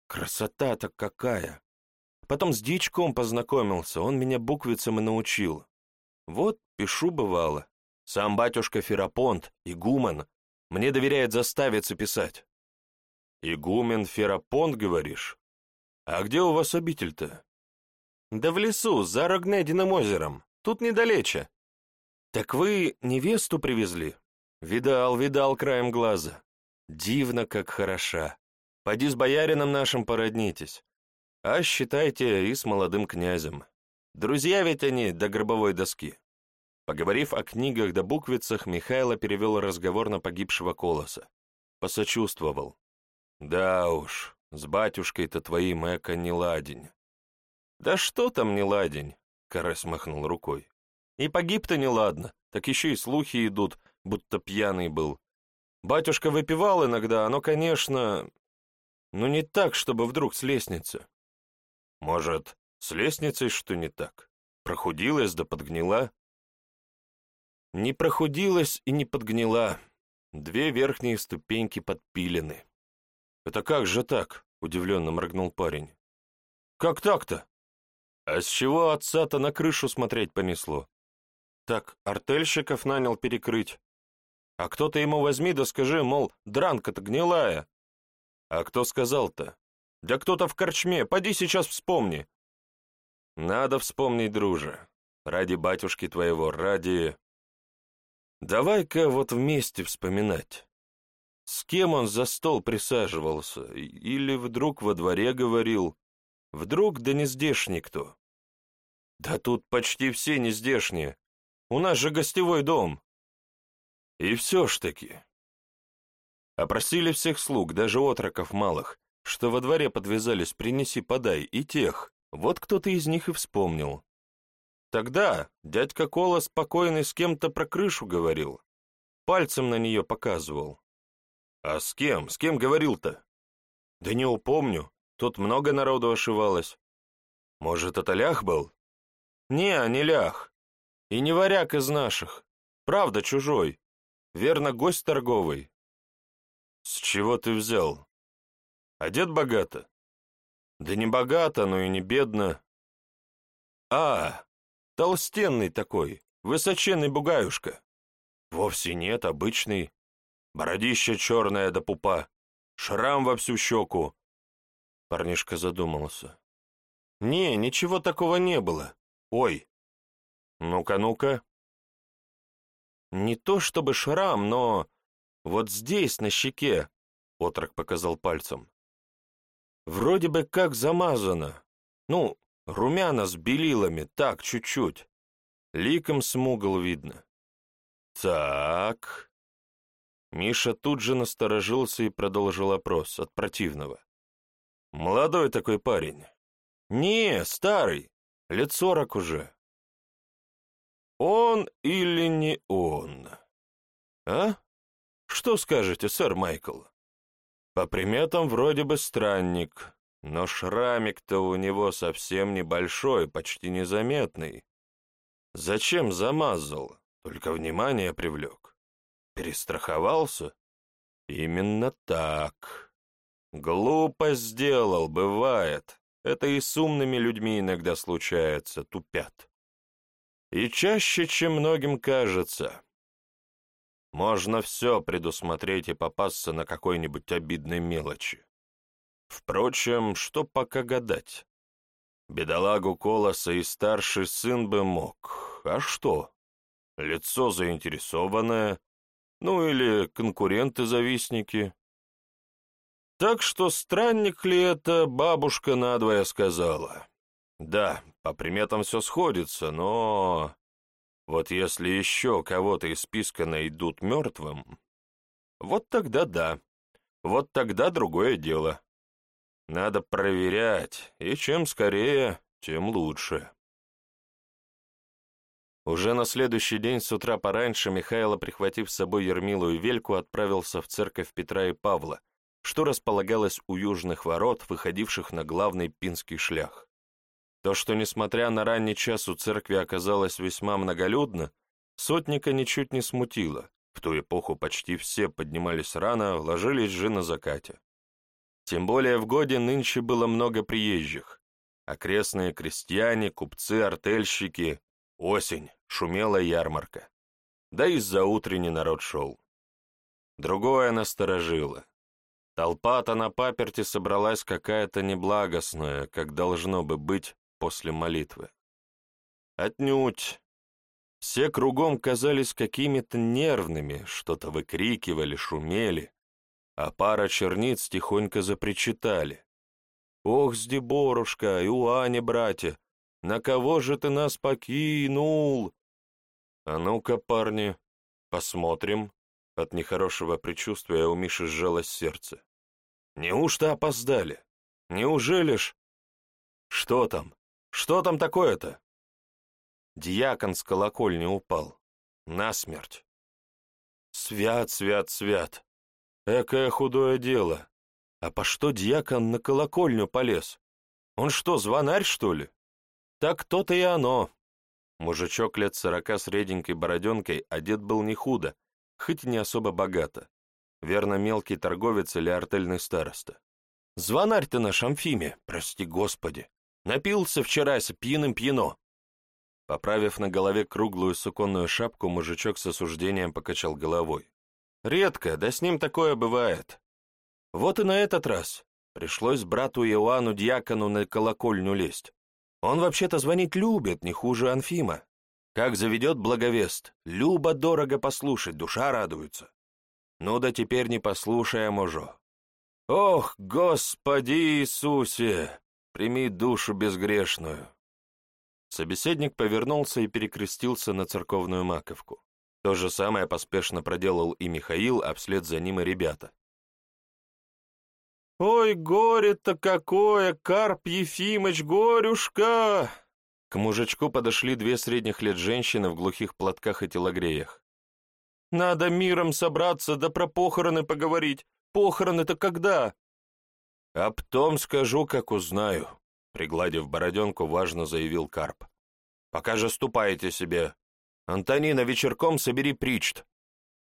Красота-то какая! Потом с дичком познакомился, он меня буквицам и научил. Вот, пишу бывало. Сам батюшка Ферапонт, игумен, мне доверяет заставиться писать. Игумен Ферапонт, говоришь? А где у вас обитель-то? Да в лесу, за Рогнединым озером, тут недалече. «Так вы невесту привезли?» «Видал, видал краем глаза. Дивно, как хороша. Поди с боярином нашим породнитесь. А считайте и с молодым князем. Друзья ведь они до гробовой доски». Поговорив о книгах да буквицах, Михайло перевел разговор на погибшего Колоса. Посочувствовал. «Да уж, с батюшкой-то твоим эко не ладень». «Да что там не ладень?» — Карась махнул рукой. И погиб-то неладно, так еще и слухи идут, будто пьяный был. Батюшка выпивал иногда, но, конечно, ну не так, чтобы вдруг с лестницы. Может, с лестницей что не так? Прохудилась да подгнила? Не прохудилась и не подгнила. Две верхние ступеньки подпилены. «Это как же так?» — удивленно моргнул парень. «Как так-то?» «А с чего отца-то на крышу смотреть понесло? Так артельщиков нанял перекрыть. А кто-то ему возьми да скажи, мол, дранка-то гнилая. А кто сказал-то? Да кто-то в корчме, поди сейчас вспомни. Надо вспомнить, друже. Ради батюшки твоего, ради... Давай-ка вот вместе вспоминать. С кем он за стол присаживался? Или вдруг во дворе говорил? Вдруг да не здешний кто? Да тут почти все не здешние. У нас же гостевой дом. И все ж таки, Опросили всех слуг, даже отроков малых, что во дворе подвязались «принеси, подай» и тех. Вот кто-то из них и вспомнил. Тогда дядька Кола спокойный с кем-то про крышу говорил. Пальцем на нее показывал. А с кем? С кем говорил-то? Да не упомню. Тут много народу ошивалось. Может, это лях был? Не, не лях. И не варяг из наших. Правда, чужой. Верно, гость торговый. С чего ты взял? Одет богато? Да не богато, но и не бедно. А, толстенный такой, высоченный бугаюшка. Вовсе нет, обычный. Бородище черное до пупа, шрам во всю щеку. Парнишка задумался. Не, ничего такого не было. Ой. Ну-ка, ну-ка. Не то чтобы шрам, но вот здесь, на щеке, отрок показал пальцем. Вроде бы как замазано. Ну, румяна с белилами, так, чуть-чуть. Ликом смугл видно. Так. Миша тут же насторожился и продолжил опрос от противного. Молодой такой парень. Не, старый, лет сорок уже. Он или не он? А? Что скажете, сэр Майкл? По приметам вроде бы странник, но шрамик-то у него совсем небольшой, почти незаметный. Зачем замазал? Только внимание привлек. Перестраховался? Именно так. Глупо сделал, бывает. Это и с умными людьми иногда случается, тупят. И чаще, чем многим кажется. Можно все предусмотреть и попасться на какой-нибудь обидной мелочи. Впрочем, что пока гадать? Бедолагу Колоса и старший сын бы мог. А что? Лицо заинтересованное, ну или конкуренты-завистники. Так что странник ли это, бабушка надвое сказала. Да, по приметам все сходится, но... Вот если еще кого-то из списка найдут мертвым, вот тогда да, вот тогда другое дело. Надо проверять, и чем скорее, тем лучше. Уже на следующий день с утра пораньше Михайло, прихватив с собой Ермилу и Вельку, отправился в церковь Петра и Павла, что располагалось у южных ворот, выходивших на главный пинский шлях. То, что, несмотря на ранний час, у церкви оказалось весьма многолюдно, сотника ничуть не смутило. В ту эпоху почти все поднимались рано, ложились же на закате. Тем более в годе нынче было много приезжих. Окрестные крестьяне, купцы, артельщики. Осень, шумела ярмарка. Да и за утренний народ шел. Другое насторожило. Толпа-то на паперти собралась какая-то неблагостная, как должно бы быть после молитвы. Отнюдь. Все кругом казались какими-то нервными, что-то выкрикивали, шумели, а пара черниц тихонько запричитали. «Ох, Сдеборушка, и у Ани, братья, на кого же ты нас покинул?» «А ну-ка, парни, посмотрим». От нехорошего предчувствия у Миши сжалось сердце. «Неужто опоздали? Неужели ж...» «Что там? Что там такое-то?» Дьякон с колокольни упал. Насмерть. Свят, свят, свят. Экое худое дело. А по что дьякон на колокольню полез? Он что, звонарь, что ли? Так то-то и оно. Мужичок лет сорока с реденькой бороденкой одет был не худо, хоть и не особо богато. Верно, мелкий торговец или артельный староста. Звонарь ты наш Амфиме, прости господи. Напился вчера с пьяным пьяно. Поправив на голове круглую суконную шапку, мужичок с осуждением покачал головой. Редко, да с ним такое бывает. Вот и на этот раз пришлось брату Иоанну Дьякону на колокольню лезть. Он вообще-то звонить любит, не хуже Анфима. Как заведет благовест, любо-дорого послушать, душа радуется. Ну да теперь не послушаем уже. Ох, Господи Иисусе! Прими душу безгрешную». Собеседник повернулся и перекрестился на церковную маковку. То же самое поспешно проделал и Михаил, а вслед за ним и ребята. Ой, горе-то какое, Карп Ефимыч, горюшка!» К мужичку подошли две средних лет женщины в глухих платках и телогреях. «Надо миром собраться, да про похороны поговорить. Похороны-то когда?» «А потом скажу, как узнаю», — пригладив бороденку, важно заявил Карп. «Пока же ступайте себе. Антонина, вечерком собери причт.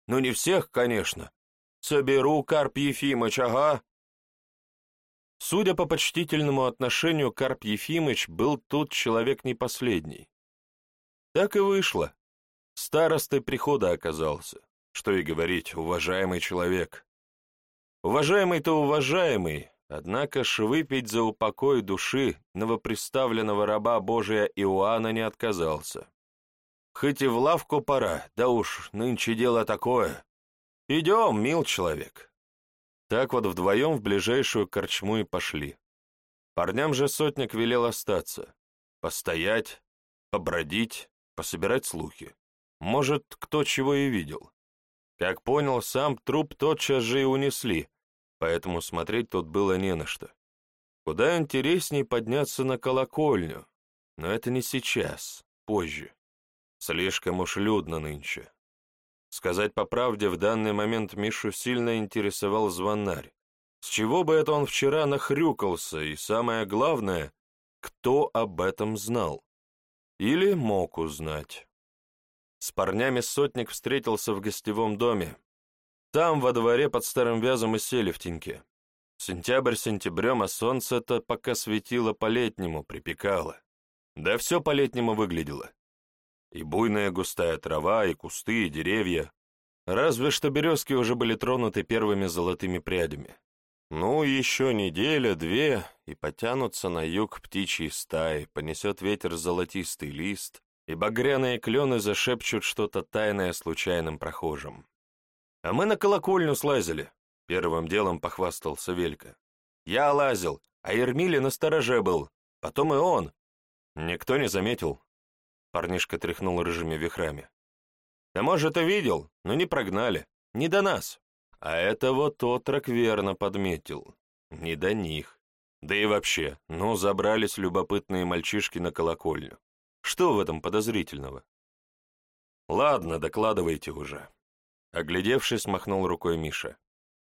Ну, не всех, конечно. Соберу, Карп Ефимыч, ага». Судя по почтительному отношению, Карп Ефимыч был тут человек не последний. Так и вышло. Старостой прихода оказался. Что и говорить, уважаемый человек. Уважаемый-то уважаемый, однако ж выпить за упокой души новоприставленного раба Божия Иоанна не отказался. Хоть и в лавку пора, да уж нынче дело такое. Идем, мил человек. Так вот вдвоем в ближайшую корчму и пошли. Парням же сотник велел остаться, постоять, побродить, пособирать слухи. Может, кто чего и видел. Как понял, сам труп тотчас же и унесли, поэтому смотреть тут было не на что. Куда интересней подняться на колокольню, но это не сейчас, позже. Слишком уж людно нынче. Сказать по правде, в данный момент Мишу сильно интересовал звонарь. С чего бы это он вчера нахрюкался, и самое главное, кто об этом знал? Или мог узнать? С парнями сотник встретился в гостевом доме. Там, во дворе, под старым вязом и сели в теньке. Сентябрь сентябрем, а солнце-то пока светило по-летнему, припекало. Да все по-летнему выглядело. И буйная густая трава, и кусты, и деревья. Разве что березки уже были тронуты первыми золотыми прядями. Ну, еще неделя, две, и потянутся на юг птичьи стаи, понесет ветер золотистый лист, и багряные клены зашепчут что-то тайное случайным прохожим. А мы на колокольню слазили, первым делом похвастался Велька. Я лазил, а Ермиле на стороже был, потом и он. Никто не заметил, Парнишка тряхнул рыжими вихрами. Да может, и видел, но не прогнали. Не до нас. А это вот отрок верно подметил. Не до них. Да и вообще, ну, забрались любопытные мальчишки на колокольню. Что в этом подозрительного? Ладно, докладывайте уже. Оглядевшись, махнул рукой Миша.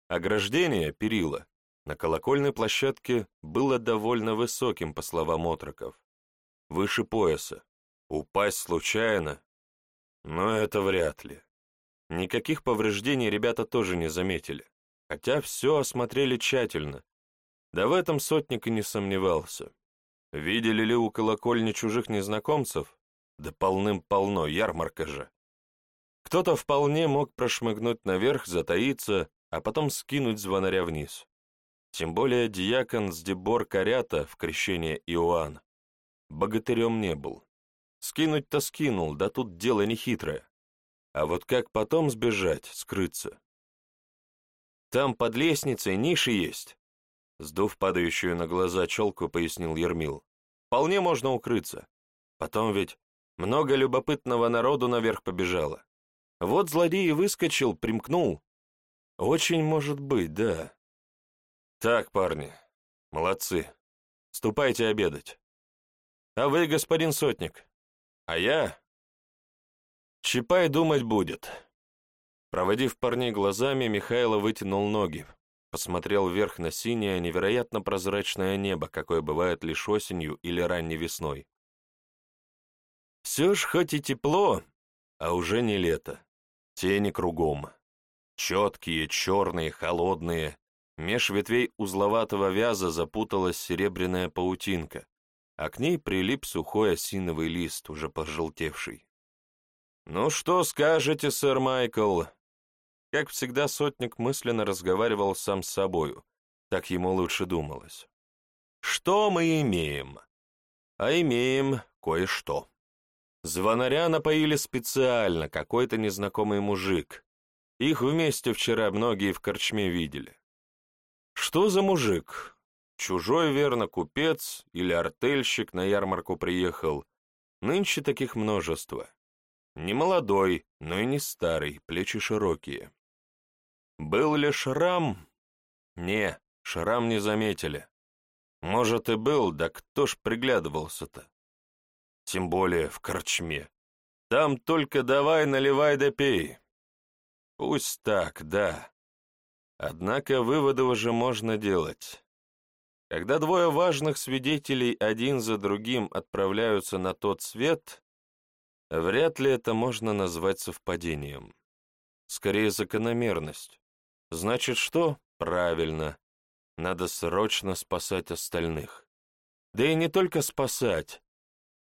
Ограждение, перила, на колокольной площадке было довольно высоким, по словам отроков. Выше пояса, Упасть случайно? Но это вряд ли. Никаких повреждений ребята тоже не заметили, хотя все осмотрели тщательно. Да в этом сотник и не сомневался. Видели ли у колокольни чужих незнакомцев? Да полным-полно, ярмарка же. Кто-то вполне мог прошмыгнуть наверх, затаиться, а потом скинуть звонаря вниз. Тем более диакон с Дебор Корята в крещение Иоанн богатырем не был. Скинуть-то скинул, да тут дело не хитрое. А вот как потом сбежать, скрыться? Там под лестницей ниши есть. Сдув падающую на глаза челку, пояснил Ермил. Вполне можно укрыться. Потом ведь много любопытного народу наверх побежало. Вот злодей и выскочил, примкнул. Очень может быть, да. Так, парни, молодцы. Ступайте обедать. А вы, господин сотник, а я... Чапай думать будет. Проводив парней глазами, Михайло вытянул ноги, посмотрел вверх на синее, невероятно прозрачное небо, какое бывает лишь осенью или ранней весной. Все ж хоть и тепло, а уже не лето. Тени кругом. Четкие, черные, холодные. Меж ветвей узловатого вяза запуталась серебряная паутинка, а к ней прилип сухой осиновый лист, уже пожелтевший. «Ну что скажете, сэр Майкл?» Как всегда, сотник мысленно разговаривал сам с собою, так ему лучше думалось. «Что мы имеем?» «А имеем кое-что». Звонаря напоили специально, какой-то незнакомый мужик. Их вместе вчера многие в корчме видели. Что за мужик? Чужой, верно, купец или артельщик на ярмарку приехал. Нынче таких множество. Не молодой, но и не старый, плечи широкие. Был ли шрам? Не, шрам не заметили. Может, и был, да кто ж приглядывался-то? Тем более в корчме. Там только давай наливай да пей. Пусть так, да. Однако выводы уже можно делать. Когда двое важных свидетелей один за другим отправляются на тот свет, вряд ли это можно назвать совпадением. Скорее, закономерность. Значит, что? Правильно. Надо срочно спасать остальных. Да и не только спасать,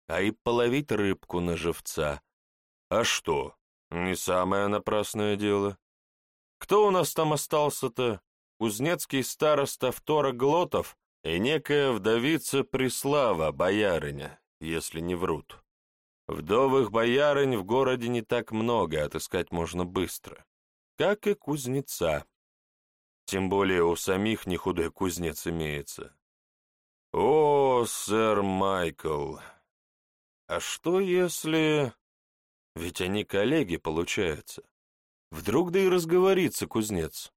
а и половить рыбку на живца. А что, не самое напрасное дело. Кто у нас там остался-то? Кузнецкий староста Втора Глотов и некая вдовица Преслава, боярыня, если не врут. Вдовых боярынь в городе не так много, отыскать можно быстро. Как и кузнеца. Тем более у самих не худой кузнец имеется. О, сэр Майкл! А что если... Ведь они коллеги, получается. Вдруг да и разговорится кузнец.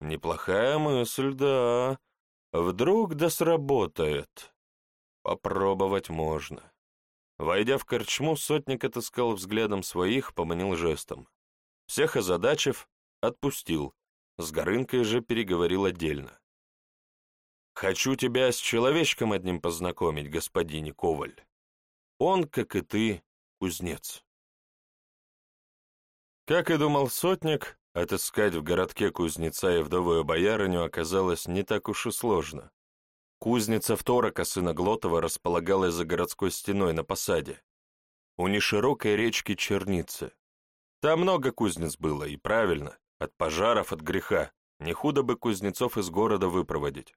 Неплохая мысль, да. Вдруг да сработает. Попробовать можно. Войдя в корчму, сотник отыскал взглядом своих, поманил жестом. Всех озадачив, отпустил. С Горынкой же переговорил отдельно. «Хочу тебя с человечком одним познакомить, господине Коваль. Он, как и ты, кузнец». Как и думал сотник, отыскать в городке кузнеца и вдовую боярыню оказалось не так уж и сложно. Кузница Второка, сына Глотова, располагалась за городской стеной на посаде, у неширокой речки Черницы. Там много кузнец было, и правильно, от пожаров, от греха, не худо бы кузнецов из города выпроводить.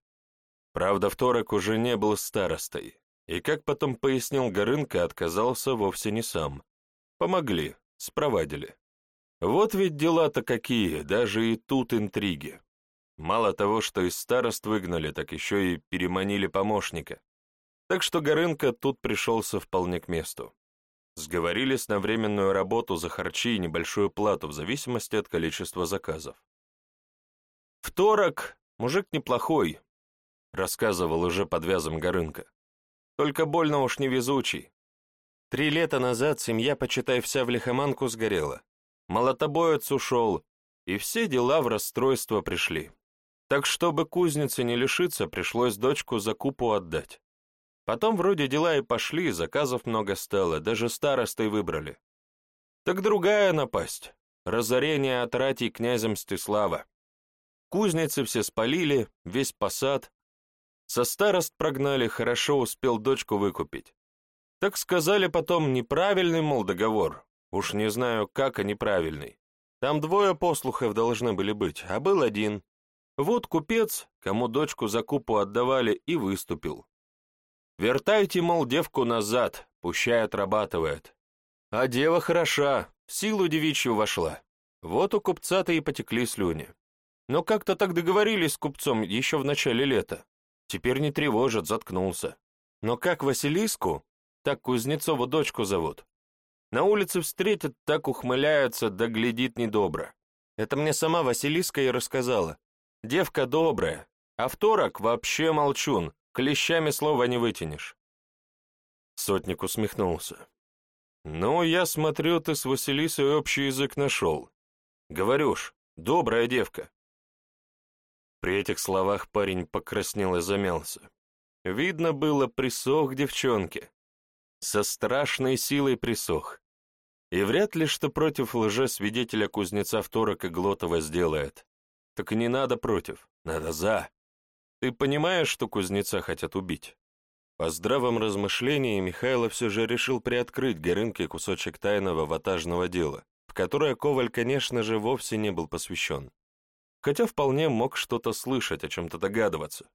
Правда, Второк уже не был старостой, и, как потом пояснил Горынка, отказался вовсе не сам. Помогли, спровадили. Вот ведь дела-то какие, даже и тут интриги. Мало того, что из старост выгнали, так еще и переманили помощника. Так что Горынка тут пришелся вполне к месту. Сговорились на временную работу за харчи и небольшую плату в зависимости от количества заказов. «Второк, мужик неплохой», — рассказывал уже под вязом Горынка. «Только больно уж невезучий. Три лета назад семья, почитай, вся в лихоманку сгорела молотобоец ушел, и все дела в расстройство пришли. Так чтобы кузницы не лишиться, пришлось дочку за купу отдать. Потом вроде дела и пошли, заказов много стало, даже старостой выбрали. Так другая напасть. Разорение от рати князя Мстислава. Кузницы все спалили, весь посад. Со старост прогнали, хорошо успел дочку выкупить. Так сказали потом, неправильный, мол, договор, Уж не знаю, как, а неправильный. Там двое послухов должны были быть, а был один. Вот купец, кому дочку за купу отдавали, и выступил. Вертайте, мол, девку назад, пущай отрабатывает. А дева хороша, в силу девичью вошла. Вот у купца-то и потекли слюни. Но как-то так договорились с купцом еще в начале лета. Теперь не тревожит, заткнулся. Но как Василиску, так Кузнецову дочку зовут. На улице встретят, так ухмыляются, да глядит недобро. Это мне сама Василиска и рассказала. Девка добрая, а второк вообще молчун, клещами слова не вытянешь. Сотник усмехнулся. «Ну, я смотрю, ты с Василисой общий язык нашел. Говорю ж, добрая девка». При этих словах парень покраснел и замялся. Видно было, присох девчонке. Со страшной силой присох. И вряд ли что против лжесвидетеля кузнеца Второка Глотова сделает. Так не надо против, надо за. Ты понимаешь, что кузнеца хотят убить? По здравом размышлении Михайло все же решил приоткрыть Горынке кусочек тайного ватажного дела, в которое Коваль, конечно же, вовсе не был посвящен. Хотя вполне мог что-то слышать, о чем-то догадываться.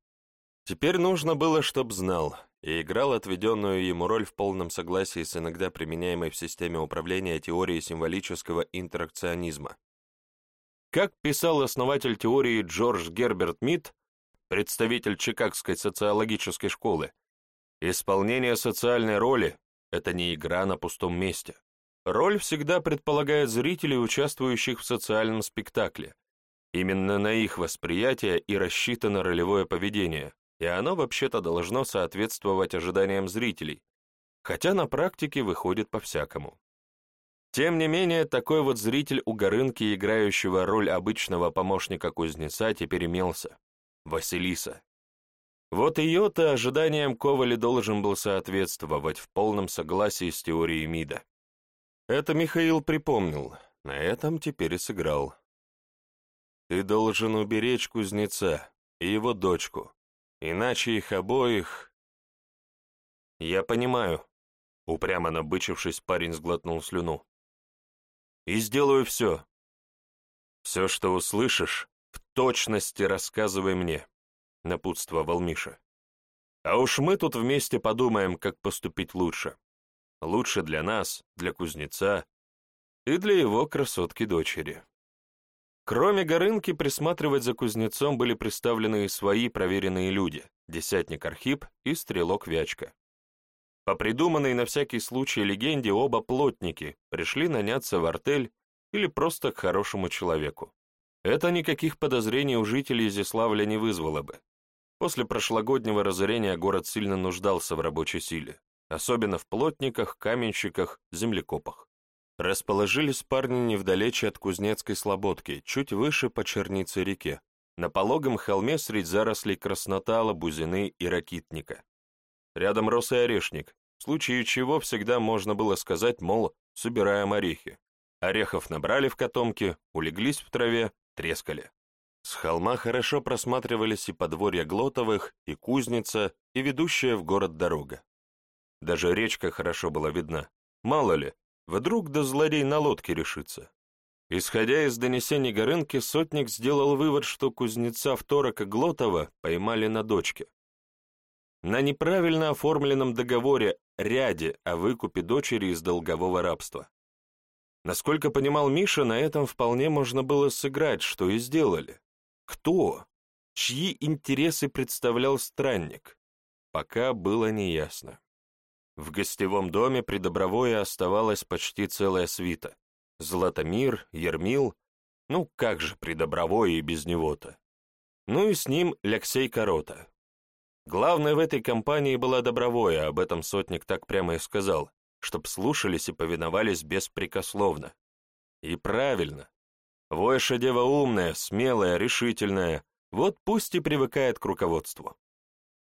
Теперь нужно было, чтоб знал, и играл отведенную ему роль в полном согласии с иногда применяемой в системе управления теорией символического интеракционизма. Как писал основатель теории Джордж Герберт Мид, представитель Чикагской социологической школы, исполнение социальной роли – это не игра на пустом месте. Роль всегда предполагает зрителей, участвующих в социальном спектакле, Именно на их восприятие и рассчитано ролевое поведение, и оно вообще-то должно соответствовать ожиданиям зрителей, хотя на практике выходит по-всякому. Тем не менее, такой вот зритель у Горынки, играющего роль обычного помощника кузнеца, теперь имелся. Василиса. Вот ее-то ожиданиям Ковали должен был соответствовать в полном согласии с теорией МИДа. Это Михаил припомнил, на этом теперь и сыграл. Ты должен уберечь кузнеца и его дочку, иначе их обоих... Я понимаю, упрямо набычившись, парень сглотнул слюну. И сделаю все. Все, что услышишь, в точности рассказывай мне напутствовал Миша. А уж мы тут вместе подумаем, как поступить лучше. Лучше для нас, для кузнеца и для его красотки-дочери. Кроме Горынки, присматривать за кузнецом были представлены и свои проверенные люди, десятник Архип и стрелок Вячка. По придуманной на всякий случай легенде оба плотники пришли наняться в артель или просто к хорошему человеку. Это никаких подозрений у жителей Изяславля не вызвало бы. После прошлогоднего разорения город сильно нуждался в рабочей силе, особенно в плотниках, каменщиках, землекопах. Расположились парни невдалече от Кузнецкой Слободки, чуть выше по Чернице реке, на пологом холме средь зарослей краснотала, бузины и ракитника. Рядом рос и орешник, в случае чего всегда можно было сказать, мол, собираем орехи. Орехов набрали в котомке, улеглись в траве, трескали. С холма хорошо просматривались и подворья Глотовых, и кузница, и ведущая в город дорога. Даже речка хорошо была видна. Мало ли, вдруг до злодей на лодке решится. Исходя из донесений Горынки, сотник сделал вывод, что кузнеца Второка Глотова поймали на дочке. На неправильно оформленном договоре ряде о выкупе дочери из долгового рабства. Насколько понимал Миша, на этом вполне можно было сыграть, что и сделали. Кто? Чьи интересы представлял странник? Пока было неясно. В гостевом доме при Добровое оставалась почти целая свита. Златомир, Ермил, ну как же при Добровое и без него-то? Ну и с ним Лексей Корота. Главное в этой компании была Добровое, об этом сотник так прямо и сказал, чтоб слушались и повиновались беспрекословно. И правильно. Войша дева умная, смелая, решительная, вот пусть и привыкает к руководству.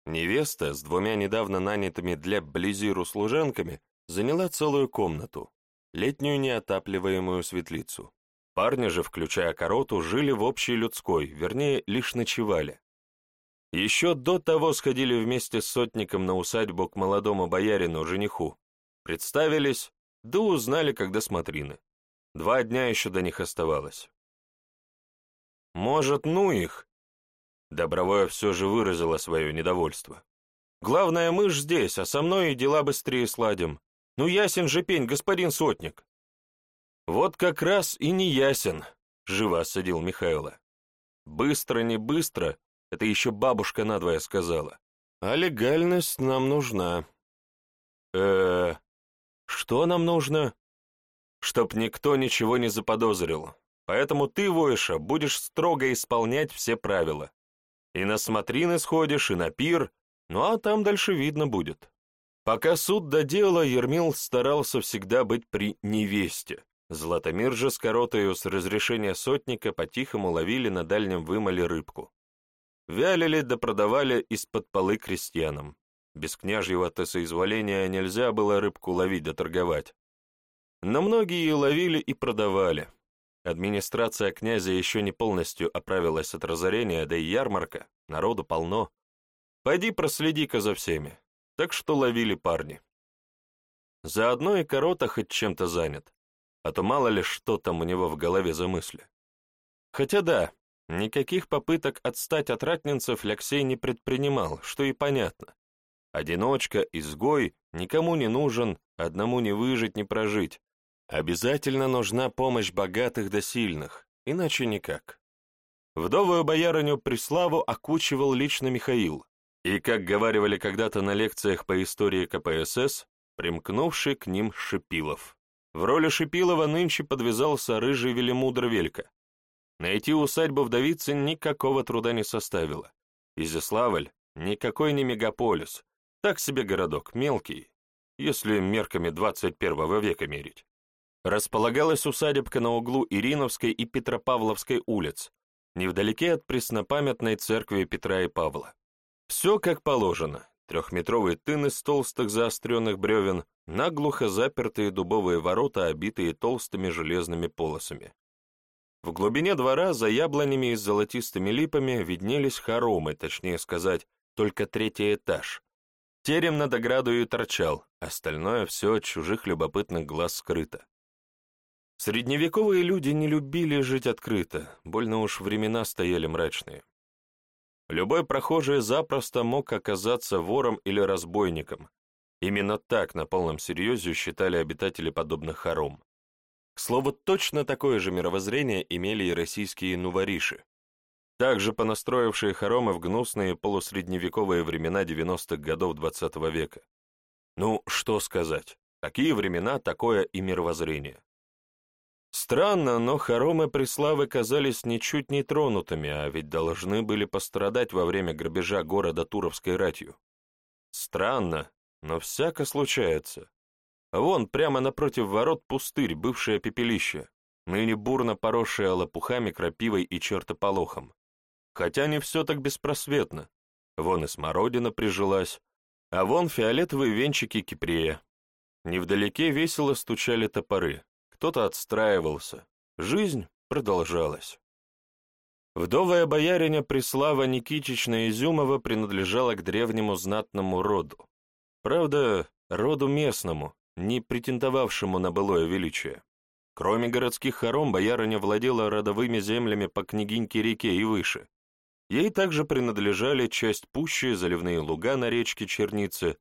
Невеста с двумя недавно нанятыми для близиру служанками заняла целую комнату, летнюю неотапливаемую светлицу. Парни же, включая короту, жили в общей людской, вернее, лишь ночевали. Еще до того сходили вместе с сотником на усадьбу к молодому боярину, жениху. Представились, да узнали, когда смотрины. Два дня еще до них оставалось. Может, ну их? Добровое все же выразила свое недовольство. Главное, мы ж здесь, а со мной и дела быстрее сладим. Ну, ясен же пень, господин сотник. Вот как раз и не ясен, живо осадил Михайло. Быстро, не быстро, это еще бабушка надвое сказала. А легальность нам нужна. э что нам нужно? чтоб никто ничего не заподозрил. Поэтому ты, Войша, будешь строго исполнять все правила. И на смотрины сходишь, и на пир, ну а там дальше видно будет. Пока суд до дела, Ермил старался всегда быть при невесте. Златомир же с коротою с разрешения сотника по-тихому ловили на дальнем вымоле рыбку. Вялили да продавали из-под полы крестьянам. Без княжьего-то соизволения нельзя было рыбку ловить да торговать. Но многие ловили и продавали. Администрация князя еще не полностью оправилась от разорения, да и ярмарка, народу полно. Пойди проследи-ка за всеми. Так что ловили парни. Заодно и Корота хоть чем-то занят, а то мало ли что там у него в голове за мысли. Хотя да, никаких попыток отстать от ратнинцев Лексей не предпринимал, что и понятно. Одиночка, изгой, никому не нужен, одному не выжить, не прожить. Обязательно нужна помощь богатых да сильных, иначе никак. Вдовую боярыню Преславу окучивал лично Михаил, и, как говаривали когда-то на лекциях по истории КПСС, примкнувший к ним Шипилов. В роли Шипилова нынче подвязался рыжий Велимудр Велька. Найти усадьбу вдовицы никакого труда не составило. Изяславль — никакой не мегаполис, так себе городок, мелкий, если мерками 21 века мерить. Располагалась усадебка на углу Ириновской и Петропавловской улиц, невдалеке от преснопамятной церкви Петра и Павла. Все как положено. Трехметровый тын из толстых заостренных бревен, наглухо запертые дубовые ворота, обитые толстыми железными полосами. В глубине двора за яблонями и золотистыми липами виднелись хоромы, точнее сказать, только третий этаж. Терем над оградой торчал, остальное все от чужих любопытных глаз скрыто. Средневековые люди не любили жить открыто, больно уж времена стояли мрачные. Любой прохожий запросто мог оказаться вором или разбойником. Именно так на полном серьезе считали обитатели подобных хором. К слову, точно такое же мировоззрение имели и российские нувориши, также понастроившие хоромы в гнусные полусредневековые времена 90-х годов XX -го века. Ну, что сказать, такие времена, такое и мировоззрение. Странно, но хоромы Преславы казались ничуть не тронутыми, а ведь должны были пострадать во время грабежа города Туровской ратью. Странно, но всяко случается. Вон, прямо напротив ворот пустырь, бывшее пепелище, ныне бурно поросшее лопухами, крапивой и чертополохом. Хотя не все так беспросветно. Вон и смородина прижилась, а вон фиолетовые венчики кипрея. Невдалеке весело стучали топоры, кто-то отстраивался. Жизнь продолжалась. Вдовая бояриня Преслава Никитична Изюмова принадлежала к древнему знатному роду. Правда, роду местному, не претендовавшему на былое величие. Кроме городских хором, боярыня владела родовыми землями по княгиньке реке и выше. Ей также принадлежали часть пущи, заливные луга на речке Черницы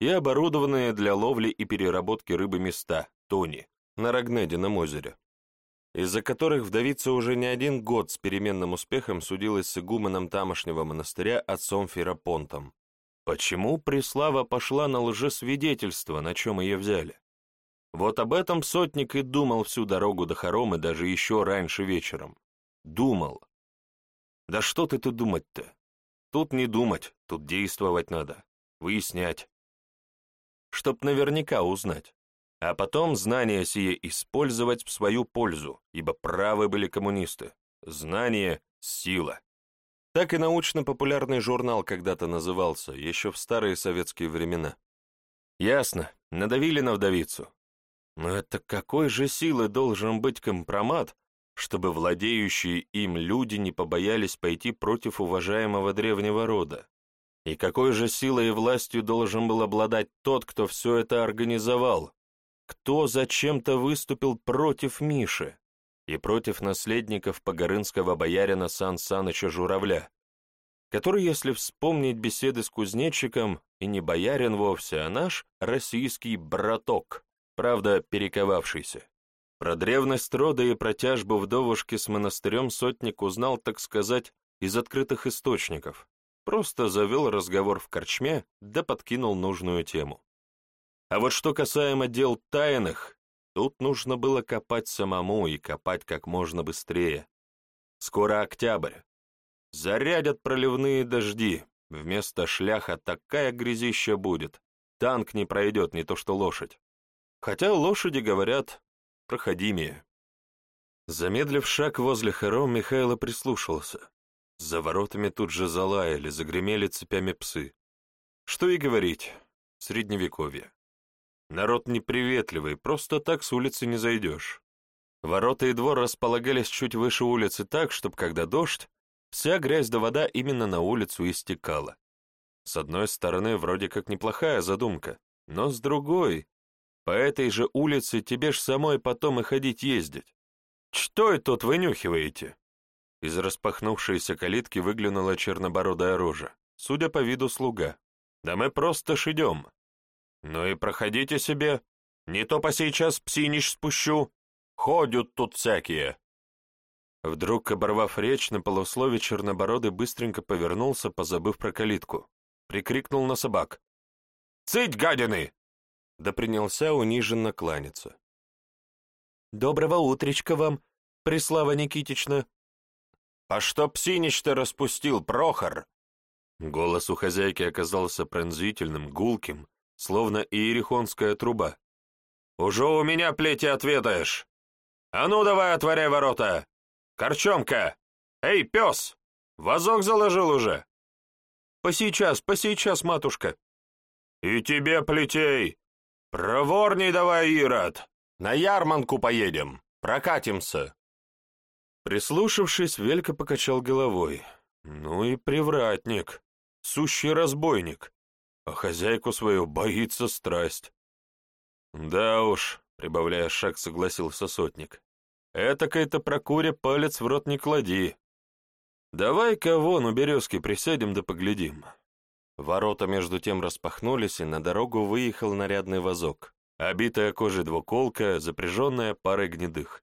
и оборудованные для ловли и переработки рыбы места, тони, на Рогнедином озере, из-за которых вдовица уже не один год с переменным успехом судилась с игуменом тамошнего монастыря отцом Ферапонтом. Почему Преслава пошла на лжесвидетельство, на чем ее взяли? Вот об этом сотник и думал всю дорогу до хоромы, даже еще раньше вечером. Думал. Да что ты тут думать-то? Тут не думать, тут действовать надо, выяснять. Чтоб наверняка узнать. А потом знания сие использовать в свою пользу, ибо правы были коммунисты. Знание — сила. Так и научно-популярный журнал когда-то назывался, еще в старые советские времена. Ясно, надавили на вдовицу. Но это какой же силы должен быть компромат, чтобы владеющие им люди не побоялись пойти против уважаемого древнего рода? И какой же силой и властью должен был обладать тот, кто все это организовал? Кто зачем-то выступил против Миши? и против наследников погорынского боярина Сан Саныча Журавля, который, если вспомнить беседы с кузнечиком, и не боярин вовсе, а наш российский браток, правда, перековавшийся. Про древность рода и про тяжбу вдовушки с монастырем сотник узнал, так сказать, из открытых источников, просто завел разговор в корчме, да подкинул нужную тему. А вот что касаемо дел тайных, Тут нужно было копать самому и копать как можно быстрее. Скоро октябрь. Зарядят проливные дожди. Вместо шляха такая грязища будет. Танк не пройдет, не то что лошадь. Хотя лошади, говорят, проходимее. Замедлив шаг возле хором, Михайло прислушался. За воротами тут же залаяли, загремели цепями псы. Что и говорить, средневековье. Народ неприветливый, просто так с улицы не зайдешь. Ворота и двор располагались чуть выше улицы так, чтобы, когда дождь, вся грязь да вода именно на улицу истекала. С одной стороны, вроде как неплохая задумка, но с другой, по этой же улице тебе ж самой потом и ходить ездить. Что это тут вынюхиваете? Из распахнувшейся калитки выглянула чернобородая рожа, судя по виду слуга. Да мы просто ж идем. «Ну и проходите себе. Не то по сейчас псиниш спущу. Ходят тут всякие». Вдруг, оборвав речь, на полуслове Чернобородый быстренько повернулся, позабыв про калитку. Прикрикнул на собак. «Цыть, гадины!» Да принялся униженно кланяться. «Доброго утречка вам, Преслава Никитична!» А что псинич-то распустил, Прохор?» Голос у хозяйки оказался пронзительным, гулким, словно иерихонская труба. «Уже у меня плети ответаешь! А ну давай отворяй ворота! Корчомка! Эй, пес! Вазок заложил уже!» «Посейчас, посейчас, матушка!» «И тебе плетей! Проворней давай, Ирод! На ярманку поедем, прокатимся!» Прислушавшись, Велька покачал головой. «Ну и привратник, сущий разбойник, а хозяйку свою боится страсть». «Да уж», — прибавляя шаг, согласился сотник, «этакой-то прокуре палец в рот не клади. Давай-ка вон у березки присядем да поглядим». Ворота между тем распахнулись, и на дорогу выехал нарядный вазок, обитая кожей двуколка, запряженная парой гнедых.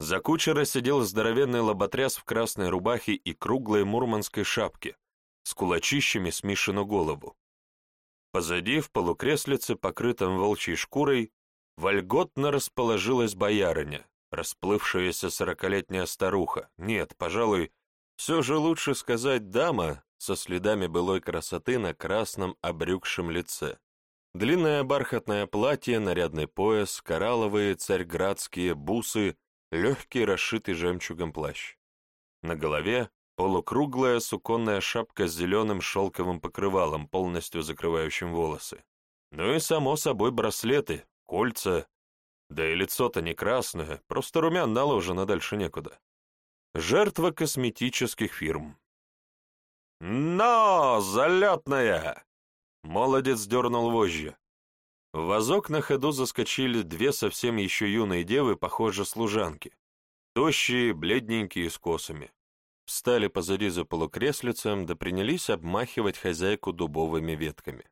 За кучера сидел здоровенный лоботряс в красной рубахе и круглой мурманской шапке, с кулачищами с Мишину голову. Позади, в полукреслице, покрытом волчьей шкурой, вольготно расположилась боярыня, расплывшаяся сорокалетняя старуха. Нет, пожалуй, все же лучше сказать дама со следами былой красоты на красном обрюкшем лице. Длинное бархатное платье, нарядный пояс, коралловые царьградские бусы — легкий расшитый жемчугом плащ. На голове полукруглая суконная шапка с зеленым шелковым покрывалом, полностью закрывающим волосы. Ну и, само собой, браслеты, кольца. Да и лицо-то не красное, просто румян наложено дальше некуда. Жертва косметических фирм. «Но, залетная!» Молодец дернул вожжи. В вазок на ходу заскочили две совсем еще юные девы, похоже, служанки. Тощие, бледненькие, с косами. Встали позади за полукреслицем, да принялись обмахивать хозяйку дубовыми ветками.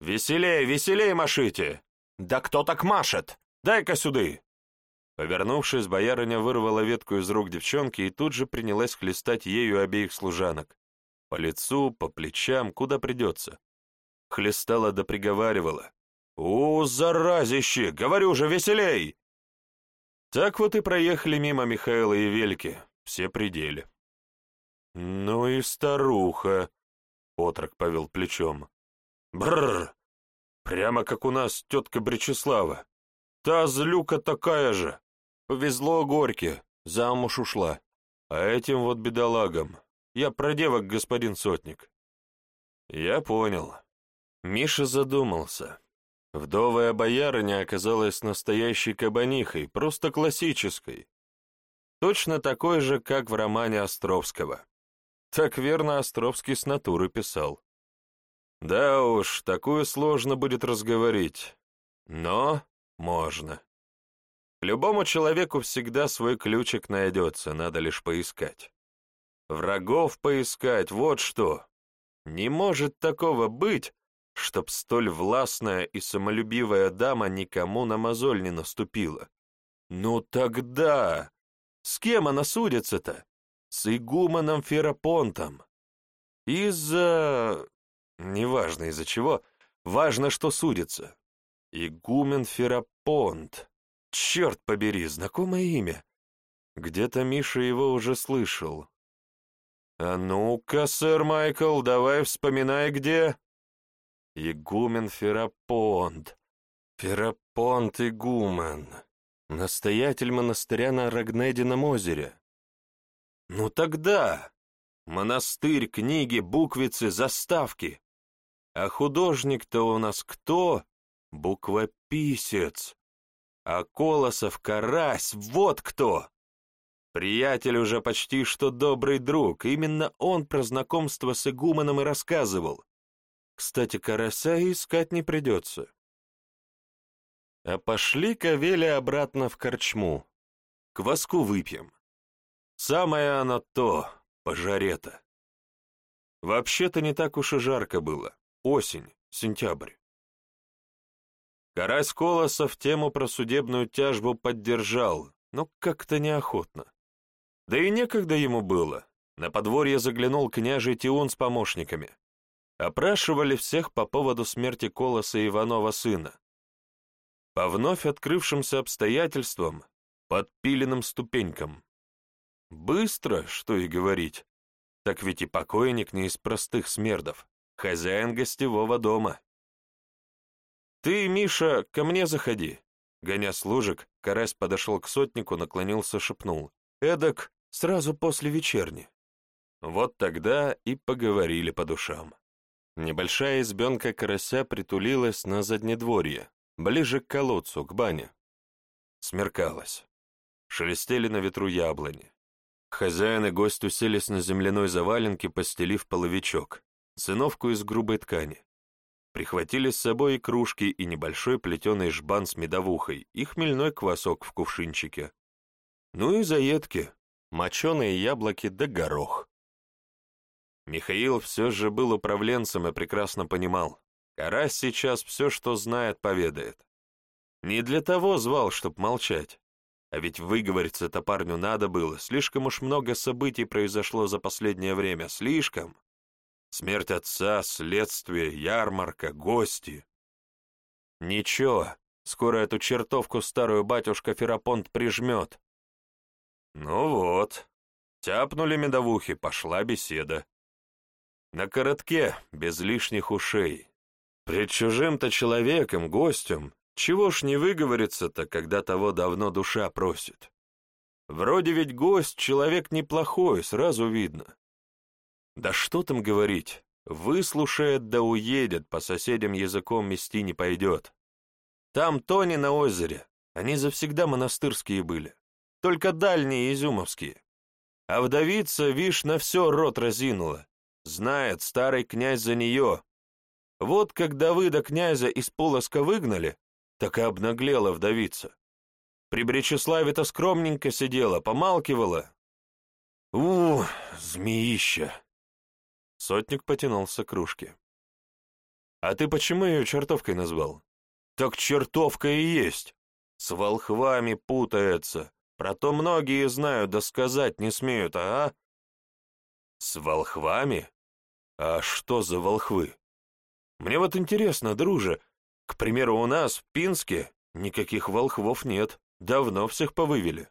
«Веселее, веселее машите! Да кто так машет? Дай-ка сюды!» Повернувшись, боярыня вырвала ветку из рук девчонки и тут же принялась хлестать ею обеих служанок. По лицу, по плечам, куда придется. Хлестала да приговаривала. «У, заразище! Говорю же, веселей!» Так вот и проехали мимо Михаила и Вельки, все пределы. «Ну и старуха!» — отрок повел плечом. «Бррр! Прямо как у нас тетка Бречеслава. Та злюка такая же. Повезло Горьке, замуж ушла. А этим вот бедолагам. Я про девок, господин Сотник». «Я понял». Миша задумался. Вдовая боярыня оказалась настоящей кабанихой, просто классической. Точно такой же, как в романе Островского. Так верно Островский с натуры писал. Да уж, такую сложно будет разговорить. Но можно. Любому человеку всегда свой ключик найдется, надо лишь поискать. Врагов поискать, вот что. Не может такого быть, чтоб столь властная и самолюбивая дама никому на мозоль не наступила. Ну тогда... С кем она судится-то? С игуманом Ферапонтом. Из-за... Неважно из-за чего, важно, что судится. Игумен Ферапонт. Черт побери, знакомое имя. Где-то Миша его уже слышал. «А ну-ка, сэр Майкл, давай вспоминай, где...» Игумен Ферапонт. Ферапонт Игумен. Настоятель монастыря на Рагнедином озере. Ну тогда! Монастырь, книги, буквицы, заставки. А художник-то у нас кто? Буквописец. А Колосов Карась, вот кто! Приятель уже почти что добрый друг, именно он про знакомство с игуменом и рассказывал. Кстати, карася искать не придется. А пошли-ка обратно в корчму. Кваску выпьем. Самое оно то, пожарета. Вообще-то не так уж и жарко было. Осень, сентябрь. Карась Колосов тему про судебную тяжбу поддержал, но как-то неохотно. Да и некогда ему было. На подворье заглянул княжий Тиун с помощниками. Опрашивали всех по поводу смерти Колоса Иванова сына. По вновь открывшимся обстоятельствам, подпиленным ступенькам. Быстро, что и говорить. Так ведь и покойник не из простых смердов, хозяин гостевого дома. «Ты, Миша, ко мне заходи!» Гоня служек, Карась подошел к сотнику, наклонился, шепнул. «Эдак, сразу после вечерни». Вот тогда и поговорили по душам. Небольшая избенка карася притулилась на заднедворье, ближе к колодцу, к бане. Смеркалось. Шелестели на ветру яблони. Хозяин и гость уселись на земляной заваленке, постелив половичок, циновку из грубой ткани. Прихватили с собой и кружки, и небольшой плетеный жбан с медовухой, и хмельной квасок в кувшинчике. Ну и заедки, моченые яблоки да горох. Михаил все же был управленцем и прекрасно понимал, Карась сейчас все, что знает, поведает. Не для того звал, чтоб молчать. А ведь выговориться-то парню надо было, слишком уж много событий произошло за последнее время, слишком. Смерть отца, следствие, ярмарка, гости. Ничего, скоро эту чертовку старую батюшка Ферапонт прижмет. Ну вот, тяпнули медовухи, пошла беседа. На коротке, без лишних ушей. Пред чужим-то человеком, гостем, чего ж не выговориться-то, когда того давно душа просит? Вроде ведь гость человек неплохой, сразу видно. Да что там говорить, выслушает да уедет, по соседям языком мести не пойдет. Там Тони на озере, они завсегда монастырские были, только дальние изюмовские. А вдовица, вишь, на все рот разинула, Знает старый князь за нее. Вот как Давыда князя из Полоска выгнали, так и обнаглела вдовица. При Бречеславе-то скромненько сидела, помалкивала. У, змеища! Сотник потянулся к кружке. А ты почему ее чертовкой назвал? Так чертовка и есть. С волхвами путается. Про то многие знают, да сказать не смеют, а? С волхвами? А что за волхвы? Мне вот интересно, друже, к примеру, у нас в Пинске никаких волхвов нет, давно всех повывели.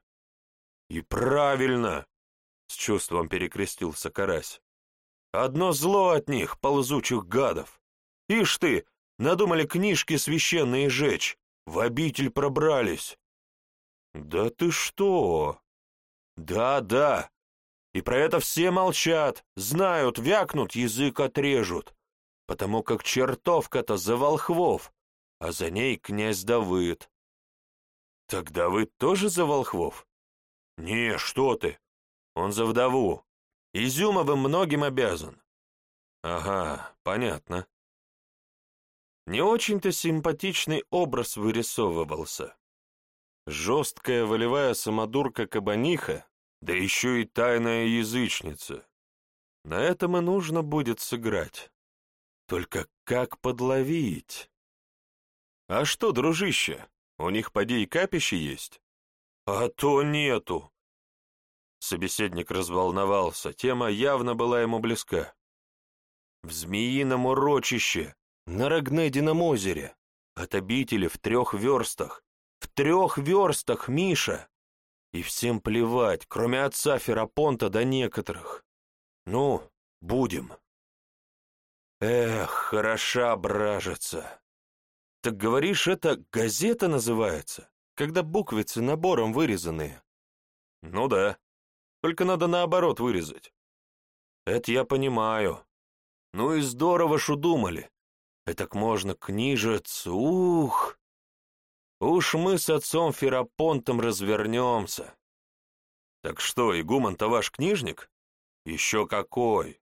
И правильно, с чувством перекрестился Карась. Одно зло от них, ползучих гадов. Ишь ты, надумали книжки священные жечь, в обитель пробрались. Да ты что? Да-да, и про это все молчат, знают, вякнут, язык отрежут, потому как чертовка-то за волхвов, а за ней князь Давыд. Так Давыд тоже за волхвов? Не, что ты, он за вдову. Изюмовым многим обязан. Ага, понятно. Не очень-то симпатичный образ вырисовывался. Жесткая волевая самодурка-кабаниха, да еще и тайная язычница. На этом и нужно будет сыграть. Только как подловить? А что, дружище, у них поди и капище есть? А то нету. Собеседник разволновался, тема явно была ему близка. В Змеином урочище, на Рогнедином озере, от обители в трех верстах. В трех верстах, Миша! И всем плевать, кроме отца Ферапонта до некоторых. Ну, будем. Эх, хороша бражица. Так говоришь, это газета называется, когда буквицы набором вырезанные? Ну да, только надо наоборот вырезать. Это я понимаю. Ну и здорово ж удумали. Этак можно книжец, ух! Уж мы с отцом Ферапонтом развернемся. Так что, игуман-то ваш книжник? Еще какой!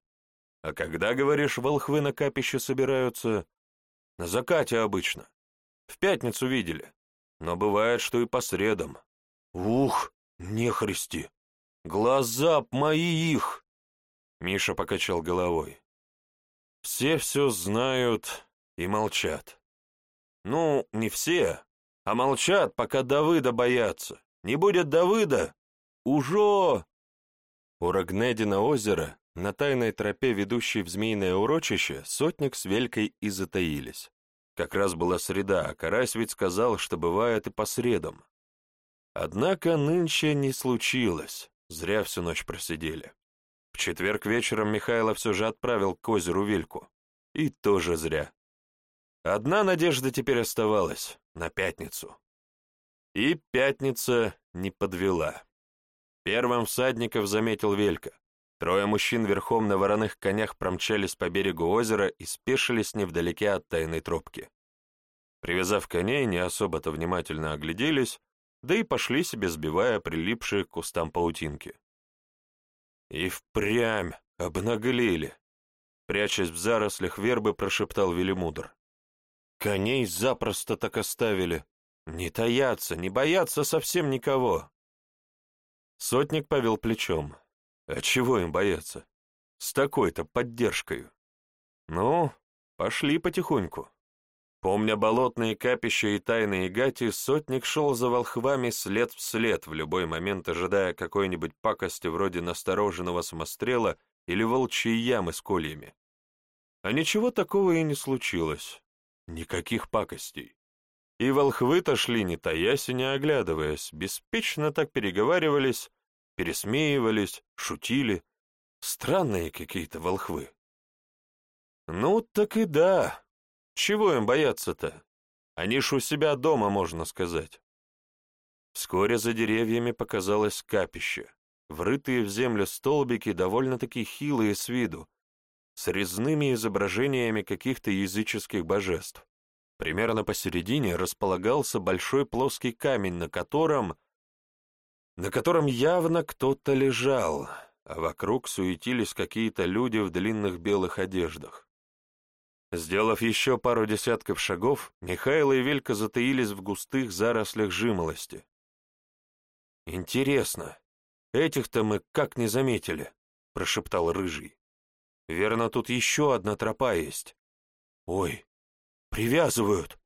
А когда, говоришь, волхвы на капище собираются? На закате обычно. В пятницу видели. Но бывает, что и по средам. Ух, не христи! Глаза б мои их! Миша покачал головой. Все все знают и молчат. Ну, не все, а молчат, пока Давыда боятся. Не будет Давыда, уже... У Рогнедина озера, на тайной тропе, ведущей в змеиное урочище, сотник с Велькой и затаились. Как раз была среда, а Карась ведь сказал, что бывает и по средам. Однако нынче не случилось. Зря всю ночь просидели. В четверг вечером Михайло все же отправил к озеру Вильку. И тоже зря. Одна надежда теперь оставалась — на пятницу. И пятница не подвела. Первым всадников заметил Велька. Трое мужчин верхом на вороных конях промчались по берегу озера и спешились невдалеке от тайной тропки. Привязав коней, не особо-то внимательно огляделись, да и пошли себе, сбивая прилипшие к кустам паутинки. И впрямь обнаглели, прячась в зарослях вербы, прошептал Велимудр. Коней запросто так оставили. Не таятся, не боятся совсем никого. Сотник повел плечом. А чего им бояться? С такой-то поддержкой. Ну, пошли потихоньку. Помня болотные капища и тайные гати, сотник шел за волхвами след в след, в любой момент ожидая какой-нибудь пакости вроде настороженного самострела или волчьей ямы с кольями. А ничего такого и не случилось. Никаких пакостей. И волхвы-то шли не таясь и не оглядываясь, беспечно так переговаривались, пересмеивались, шутили. Странные какие-то волхвы. Ну, так и да. Чего им бояться-то? Они ж у себя дома, можно сказать. Вскоре за деревьями показалось капище, врытые в землю столбики довольно-таки хилые с виду, с резными изображениями каких-то языческих божеств. Примерно посередине располагался большой плоский камень, на котором... на котором явно кто-то лежал, а вокруг суетились какие-то люди в длинных белых одеждах. Сделав еще пару десятков шагов, Михаил и Велька затаились в густых зарослях жимолости. «Интересно, этих-то мы как не заметили?» — прошептал Рыжий. «Верно, тут еще одна тропа есть. Ой, Привязывают.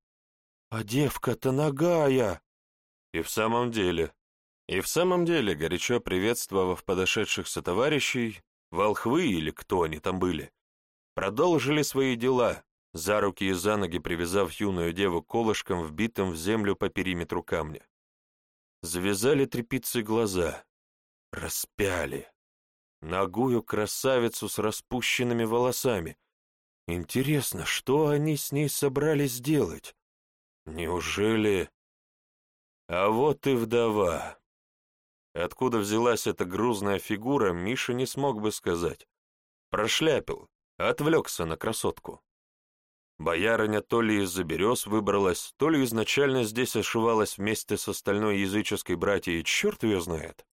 А девка-то нагая. И в самом деле, и в самом деле, горячо приветствовав подошедших сотоварищей, волхвы или кто они там были, продолжили свои дела, за руки и за ноги привязав юную деву колышком, вбитым в землю по периметру камня. Завязали трепицы глаза, распяли. Ногую красавицу с распущенными волосами — Интересно, что они с ней собрались делать? Неужели... А вот и вдова. Откуда взялась эта грузная фигура, Миша не смог бы сказать. Прошляпил, отвлекся на красотку. Боярыня то ли из-за берез выбралась, то ли изначально здесь ошивалась вместе с остальной языческой братьей, черт ее знает.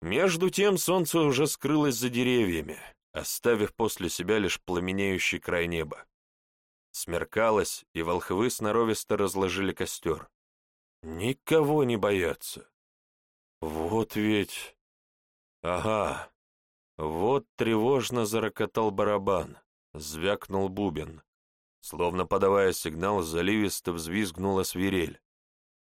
Между тем солнце уже скрылось за деревьями, оставив после себя лишь пламенеющий край неба. Смеркалось, и волхвы сноровисто разложили костер. Никого не боятся. Вот ведь... Ага, вот тревожно зарокотал барабан, звякнул бубен. Словно подавая сигнал, заливисто взвизгнула свирель.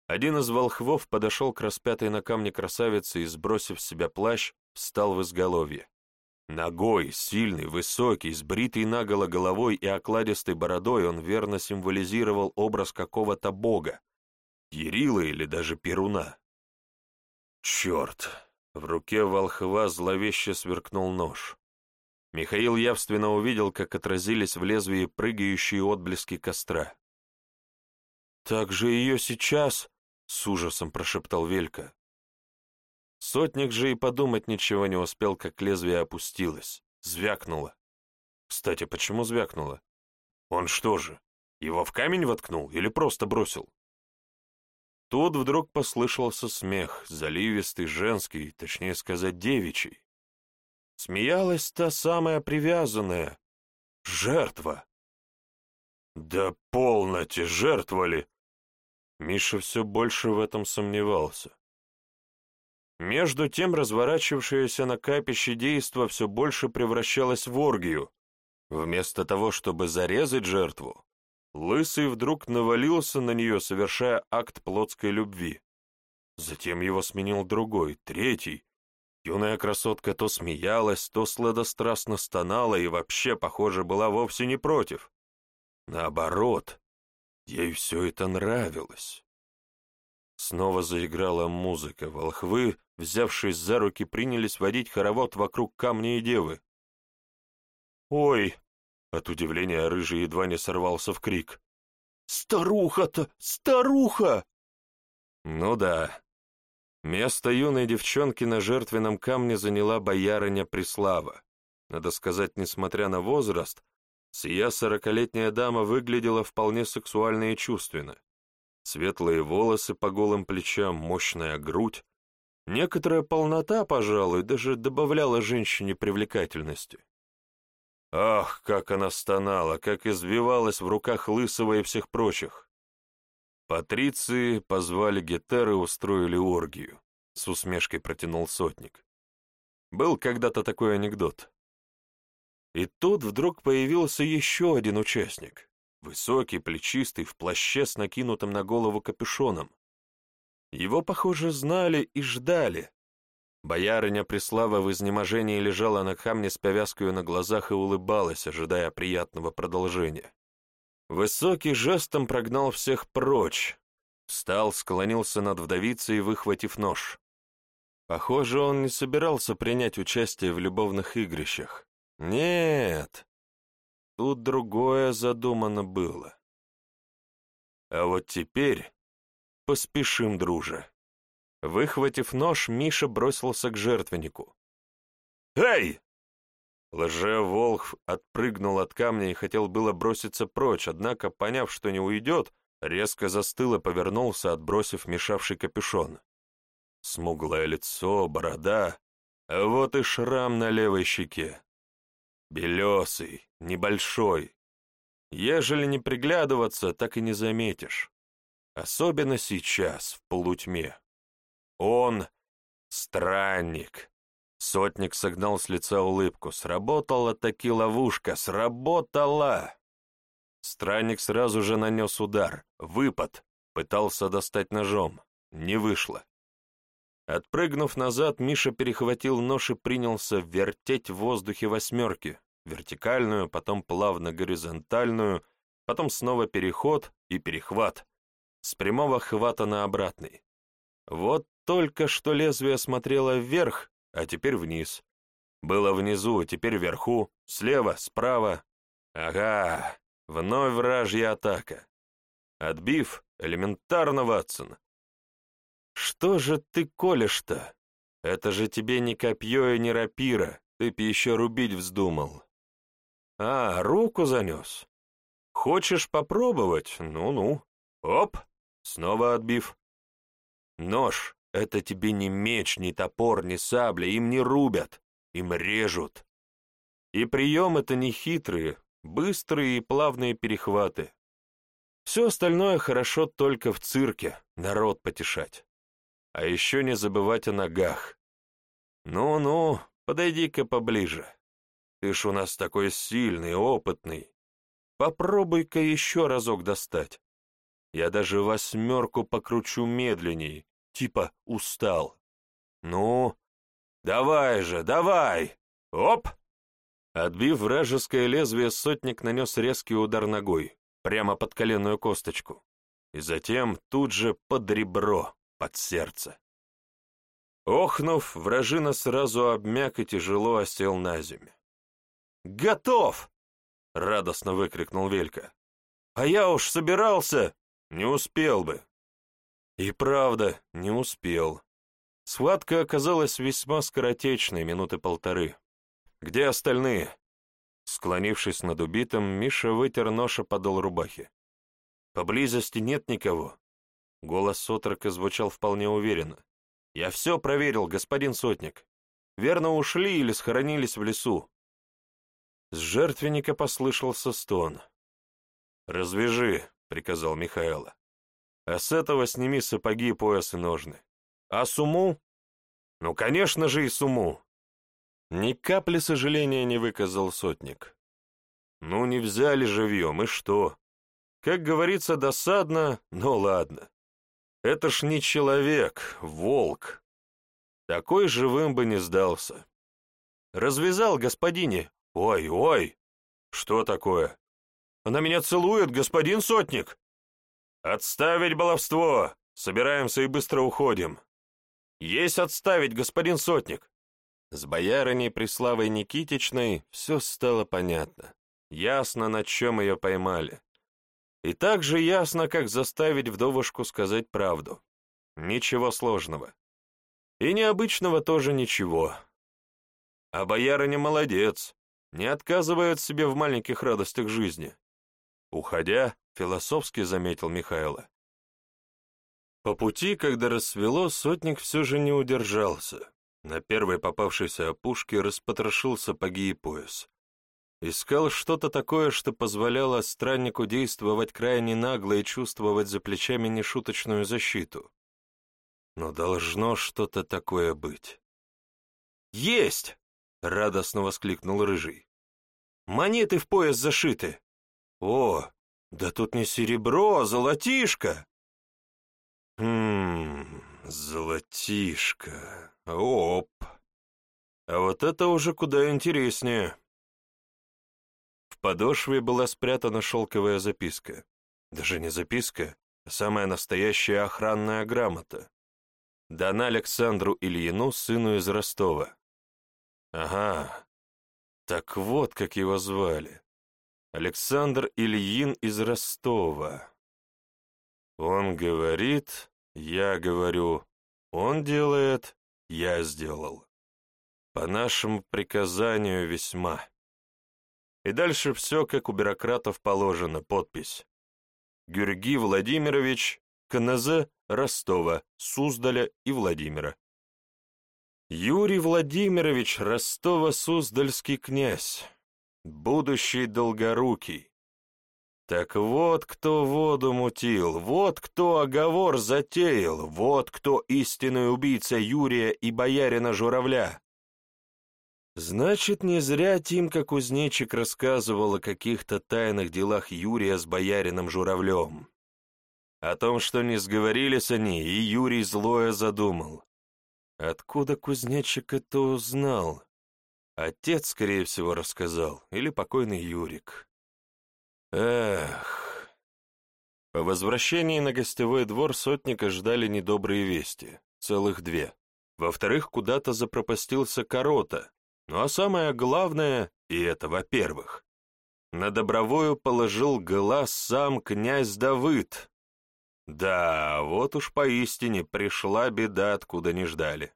Один из волхвов подошел к распятой на камне красавице и, сбросив с себя плащ, встал в изголовье. Ногой, сильный, высокий, с бритой наголо головой и окладистой бородой он верно символизировал образ какого-то бога, Ярила или даже Перуна. Черт! В руке волхва зловеще сверкнул нож. Михаил явственно увидел, как отразились в лезвии прыгающие отблески костра. «Так же ее сейчас?» — с ужасом прошептал Велька. Сотник же и подумать ничего не успел, как лезвие опустилось, звякнуло. Кстати, почему звякнуло? Он что же, его в камень воткнул или просто бросил? Тут вдруг послышался смех, заливистый, женский, точнее сказать, девичий. Смеялась та самая привязанная. Жертва. Да полноте, жертва ли? Миша все больше в этом сомневался. Между тем разворачивавшееся на капище действо все больше превращалось в оргию. Вместо того, чтобы зарезать жертву, Лысый вдруг навалился на нее, совершая акт плотской любви. Затем его сменил другой, третий. Юная красотка то смеялась, то сладострастно стонала и вообще, похоже, была вовсе не против. Наоборот, ей все это нравилось. Снова заиграла музыка, волхвы взявшись за руки, принялись водить хоровод вокруг камня и девы. «Ой!» — от удивления рыжий едва не сорвался в крик. «Старуха-то! Старуха!» Ну да. Место юной девчонки на жертвенном камне заняла боярыня Преслава. Надо сказать, несмотря на возраст, сия сорокалетняя дама выглядела вполне сексуально и чувственно. Светлые волосы по голым плечам, мощная грудь. Некоторая полнота, пожалуй, даже добавляла женщине привлекательности. Ах, как она стонала, как извивалась в руках Лысого и всех прочих. Патриции позвали Гетер и устроили оргию, с усмешкой протянул сотник. Был когда-то такой анекдот. И тут вдруг появился еще один участник, высокий, плечистый, в плаще с накинутым на голову капюшоном. Его, похоже, знали и ждали, Боярыня Преслава в изнеможении лежала на камне с повязкой на глазах и улыбалась, ожидая приятного продолжения. Высокий жестом прогнал всех прочь, встал, склонился над вдовицей, выхватив нож. Похоже, он не собирался принять участие в любовных игрищах. Нет, тут другое задумано было. А вот теперь поспешим, друже. Выхватив нож, Миша бросился к жертвеннику. «Эй!» Лже-волх отпрыгнул от камня и хотел было броситься прочь, однако, поняв, что не уйдет, резко застыл и повернулся, отбросив мешавший капюшон. Смуглое лицо, борода, вот и шрам на левой щеке. Белесый, небольшой. Ежели не приглядываться, так и не заметишь. Особенно сейчас, в полутьме. Он — странник. Сотник согнал с лица улыбку. Сработала таки ловушка, сработала! Странник сразу же нанес удар, выпад, пытался достать ножом. Не вышло. Отпрыгнув назад, Миша перехватил нож и принялся вертеть в воздухе восьмерки, вертикальную, потом плавно горизонтальную, потом снова переход и перехват, с прямого хвата на обратный. Вот только что лезвие смотрело вверх, а теперь вниз. Было внизу, теперь вверху, слева, справа. Ага, вновь вражья атака. Отбив, элементарно, Ватсон. Что же ты колешь-то? Это же тебе не копье и не рапира, ты б еще рубить вздумал. А, руку занес. Хочешь попробовать? Ну-ну. Оп, снова отбив. Нож — это тебе не меч, не топор, не сабля, им не рубят, им режут. И прием это не хитрые, быстрые и плавные перехваты. Все остальное хорошо только в цирке, народ потешать. А еще не забывать о ногах. Ну-ну, подойди-ка поближе. Ты ж у нас такой сильный, опытный. Попробуй-ка еще разок достать. Я даже восьмерку покручу медленней, типа устал. Ну, давай же, давай! Оп! Отбив вражеское лезвие, сотник нанес резкий удар ногой, прямо под коленную косточку, и затем тут же под ребро, под сердце. Охнув, вражина сразу обмяк и тяжело осел на землю. «Готов!» — радостно выкрикнул Велька. «А я уж собирался!» Не успел бы. И правда, не успел. Схватка оказалась весьма скоротечной, минуты полторы. Где остальные? Склонившись над убитым, Миша вытер нож о подол рубахи. Поблизости нет никого. Голос отрока звучал вполне уверенно. «Я все проверил, господин сотник. Верно ушли или схоронились в лесу». С жертвенника послышался стон. «Развяжи», — приказал Михаила. «А с этого сними сапоги, пояс и ножны. А суму? Ну, конечно же, и суму!» Ни капли сожаления не выказал сотник. «Ну, не взяли живьем, и что? Как говорится, досадно, но ладно. Это ж не человек, волк. Такой живым бы не сдался. Развязал господине. Ой, ой! Что такое? Она меня целует, господин сотник!» «Отставить баловство! Собираемся и быстро уходим!» Есть отставить, господин сотник!» С боярыней Преславой Никитичной все стало понятно. Ясно, на чем ее поймали. И также ясно, как заставить вдовушку сказать правду. Ничего сложного. И необычного тоже ничего. А боярыня молодец, не отказывает себе в маленьких радостях жизни. Уходя, философски заметил Михайло. По пути, когда рассвело, сотник все же не удержался. На первой попавшейся опушке распотрошил сапоги и пояс. Искал что-то такое, что позволяло страннику действовать крайне нагло и чувствовать за плечами нешуточную защиту. Но должно что-то такое быть. «Есть!» — радостно воскликнул Рыжий. «Монеты в пояс зашиты!» «О, да тут не серебро, а золотишко!» «Хм, золотишко, оп! А вот это уже куда интереснее!» В подошве была спрятана шелковая записка. Даже не записка, а самая настоящая охранная грамота. Дана Александру Ильину, сыну из Ростова. Ага, так вот, как его звали. Александр Ильин из Ростова. Он говорит, я говорю, он делает, я сделал. По нашему приказанию весьма. И дальше все, как у бюрократов положено, подпись. Георгий Владимирович, КНЗ Ростова, Суздаля и Владимира. Юрий Владимирович Ростова-Суздальский князь, будущий Долгорукий. Так вот кто воду мутил, вот кто оговор затеял, вот кто истинный убийца Юрия и боярина Журавля. Значит, не зря Тимка Кузнечик рассказывал о каких-то тайных делах Юрия с боярином Журавлем. О том, что не сговорились они, и Юрий злое задумал. Откуда Кузнечик это узнал? Отец, скорее всего, рассказал, или покойный Юрик. Эх. По возвращении на гостевой двор сотника ждали недобрые вести, целых две. Во-вторых, куда-то запропастился корота, ну а самое главное, и это во-первых, на Добровою положил глаз сам князь Давыд, да, вот уж поистине пришла беда, откуда не ждали.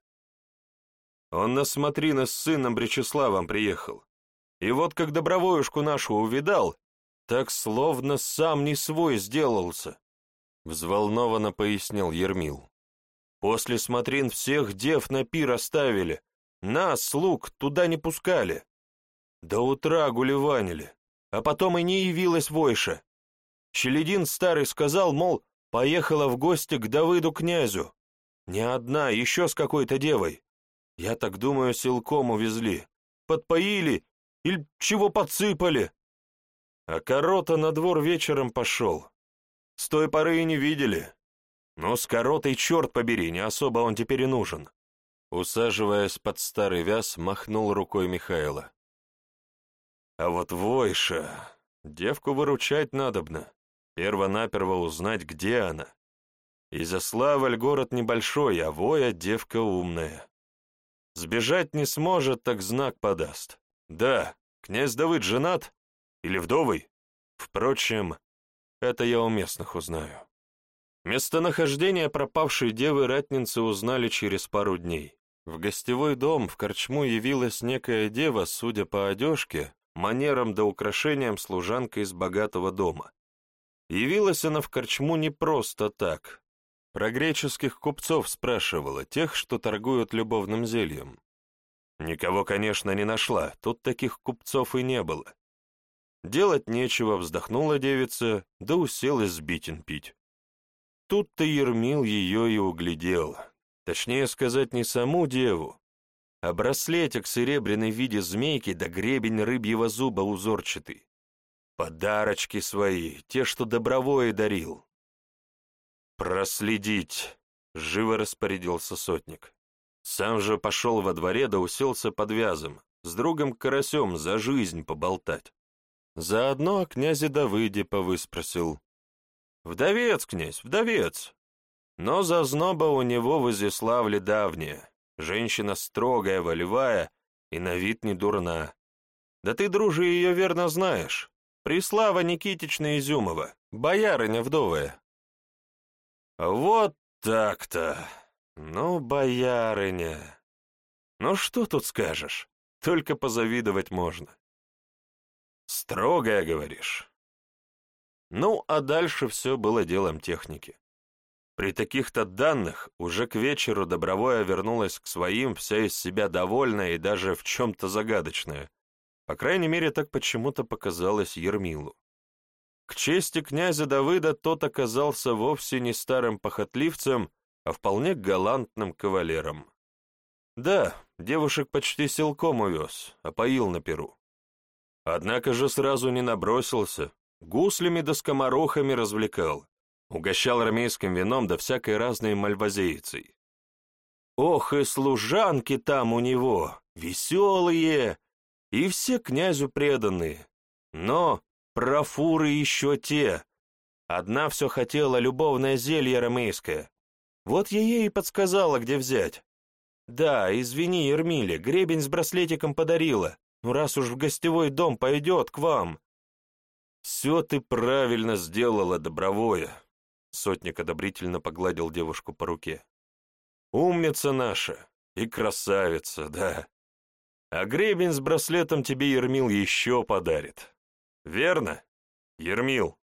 Он на смотрины с сыном Бречеславом приехал. И вот как добровоюшку нашу увидал, так словно сам не свой сделался, — взволнованно пояснил Ермил. После смотрин всех дев на пир оставили, нас, слуг, туда не пускали. До утра гулеванили, а потом и не явилась Войша. Челедин старый сказал, мол, Поехала в гости к Давыду князю. Не одна, еще с какой-то девой. Я так думаю, силком увезли. Подпоили или чего подсыпали. А корота на двор вечером пошел. С той поры и не видели. Но с коротой, черт побери, не особо он теперь и нужен. Усаживаясь под старый вяз, махнул рукой Михаила. А вот Войша, девку выручать надобно. Перво-наперво узнать, где она. Изяславль город небольшой, а Воя девка умная. Сбежать не сможет, так знак подаст. Да, князь Давыд женат или вдовый? Впрочем, это я у местных узнаю. Местонахождение пропавшей девы ратницы узнали через пару дней. В гостевой дом в корчму явилась некая дева, судя по одежке, манерам да украшениям служанка из богатого дома. Явилась она в корчму не просто так. Про греческих купцов спрашивала, тех, что торгуют любовным зельем. Никого, конечно, не нашла, тут таких купцов и не было. Делать нечего, вздохнула девица, да уселась с битин пить. Тут-то Ермил ее и углядел. Точнее сказать, не саму деву, а браслетик серебряный в виде змейки да гребень рыбьего зуба узорчатый. Подарочки свои, те, что добровое дарил. Проследить, живо распорядился сотник. Сам же пошел во дворе да уселся под вязом, с другом Карасем за жизнь поболтать. Заодно о князе Давыде повыспросил. «Вдовец, князь, вдовец! Но зазноба у него в Изяславле давняя. Женщина строгая, волевая и на вид не дурна. Да ты, дружи, ее верно знаешь. Прислава Никитична Изюмова, боярыня вдовая. Вот так-то. Ну, боярыня. Ну, что тут скажешь? Только позавидовать можно. Строгая, говоришь. Ну, а дальше все было делом техники. При таких-то данных уже к вечеру Добровое вернулась к своим, вся из себя довольная и даже в чем-то загадочная. По крайней мере, так почему-то показалось Ермилу. К чести князя Давыда тот оказался вовсе не старым похотливцем, а вполне галантным кавалером. Да, девушек почти силком увез, опоил на перу. Однако же сразу не набросился, гуслями да скоморохами развлекал, Угощал армейским вином да всякой разной мальвазейцей. Ох, и служанки там у него, веселые, и все князю преданные. Но профуры еще те. Одна все хотела любовное зелье ромейское. Вот я ей и подсказала, где взять. Да, извини, Ермиле, гребень с браслетиком подарила. Ну раз уж в гостевой дом пойдет к вам. Все ты правильно сделала, добровое. Сотник одобрительно погладил девушку по руке. «Умница наша и красавица, да. А гребень с браслетом тебе Ермил еще подарит. Верно, Ермил?»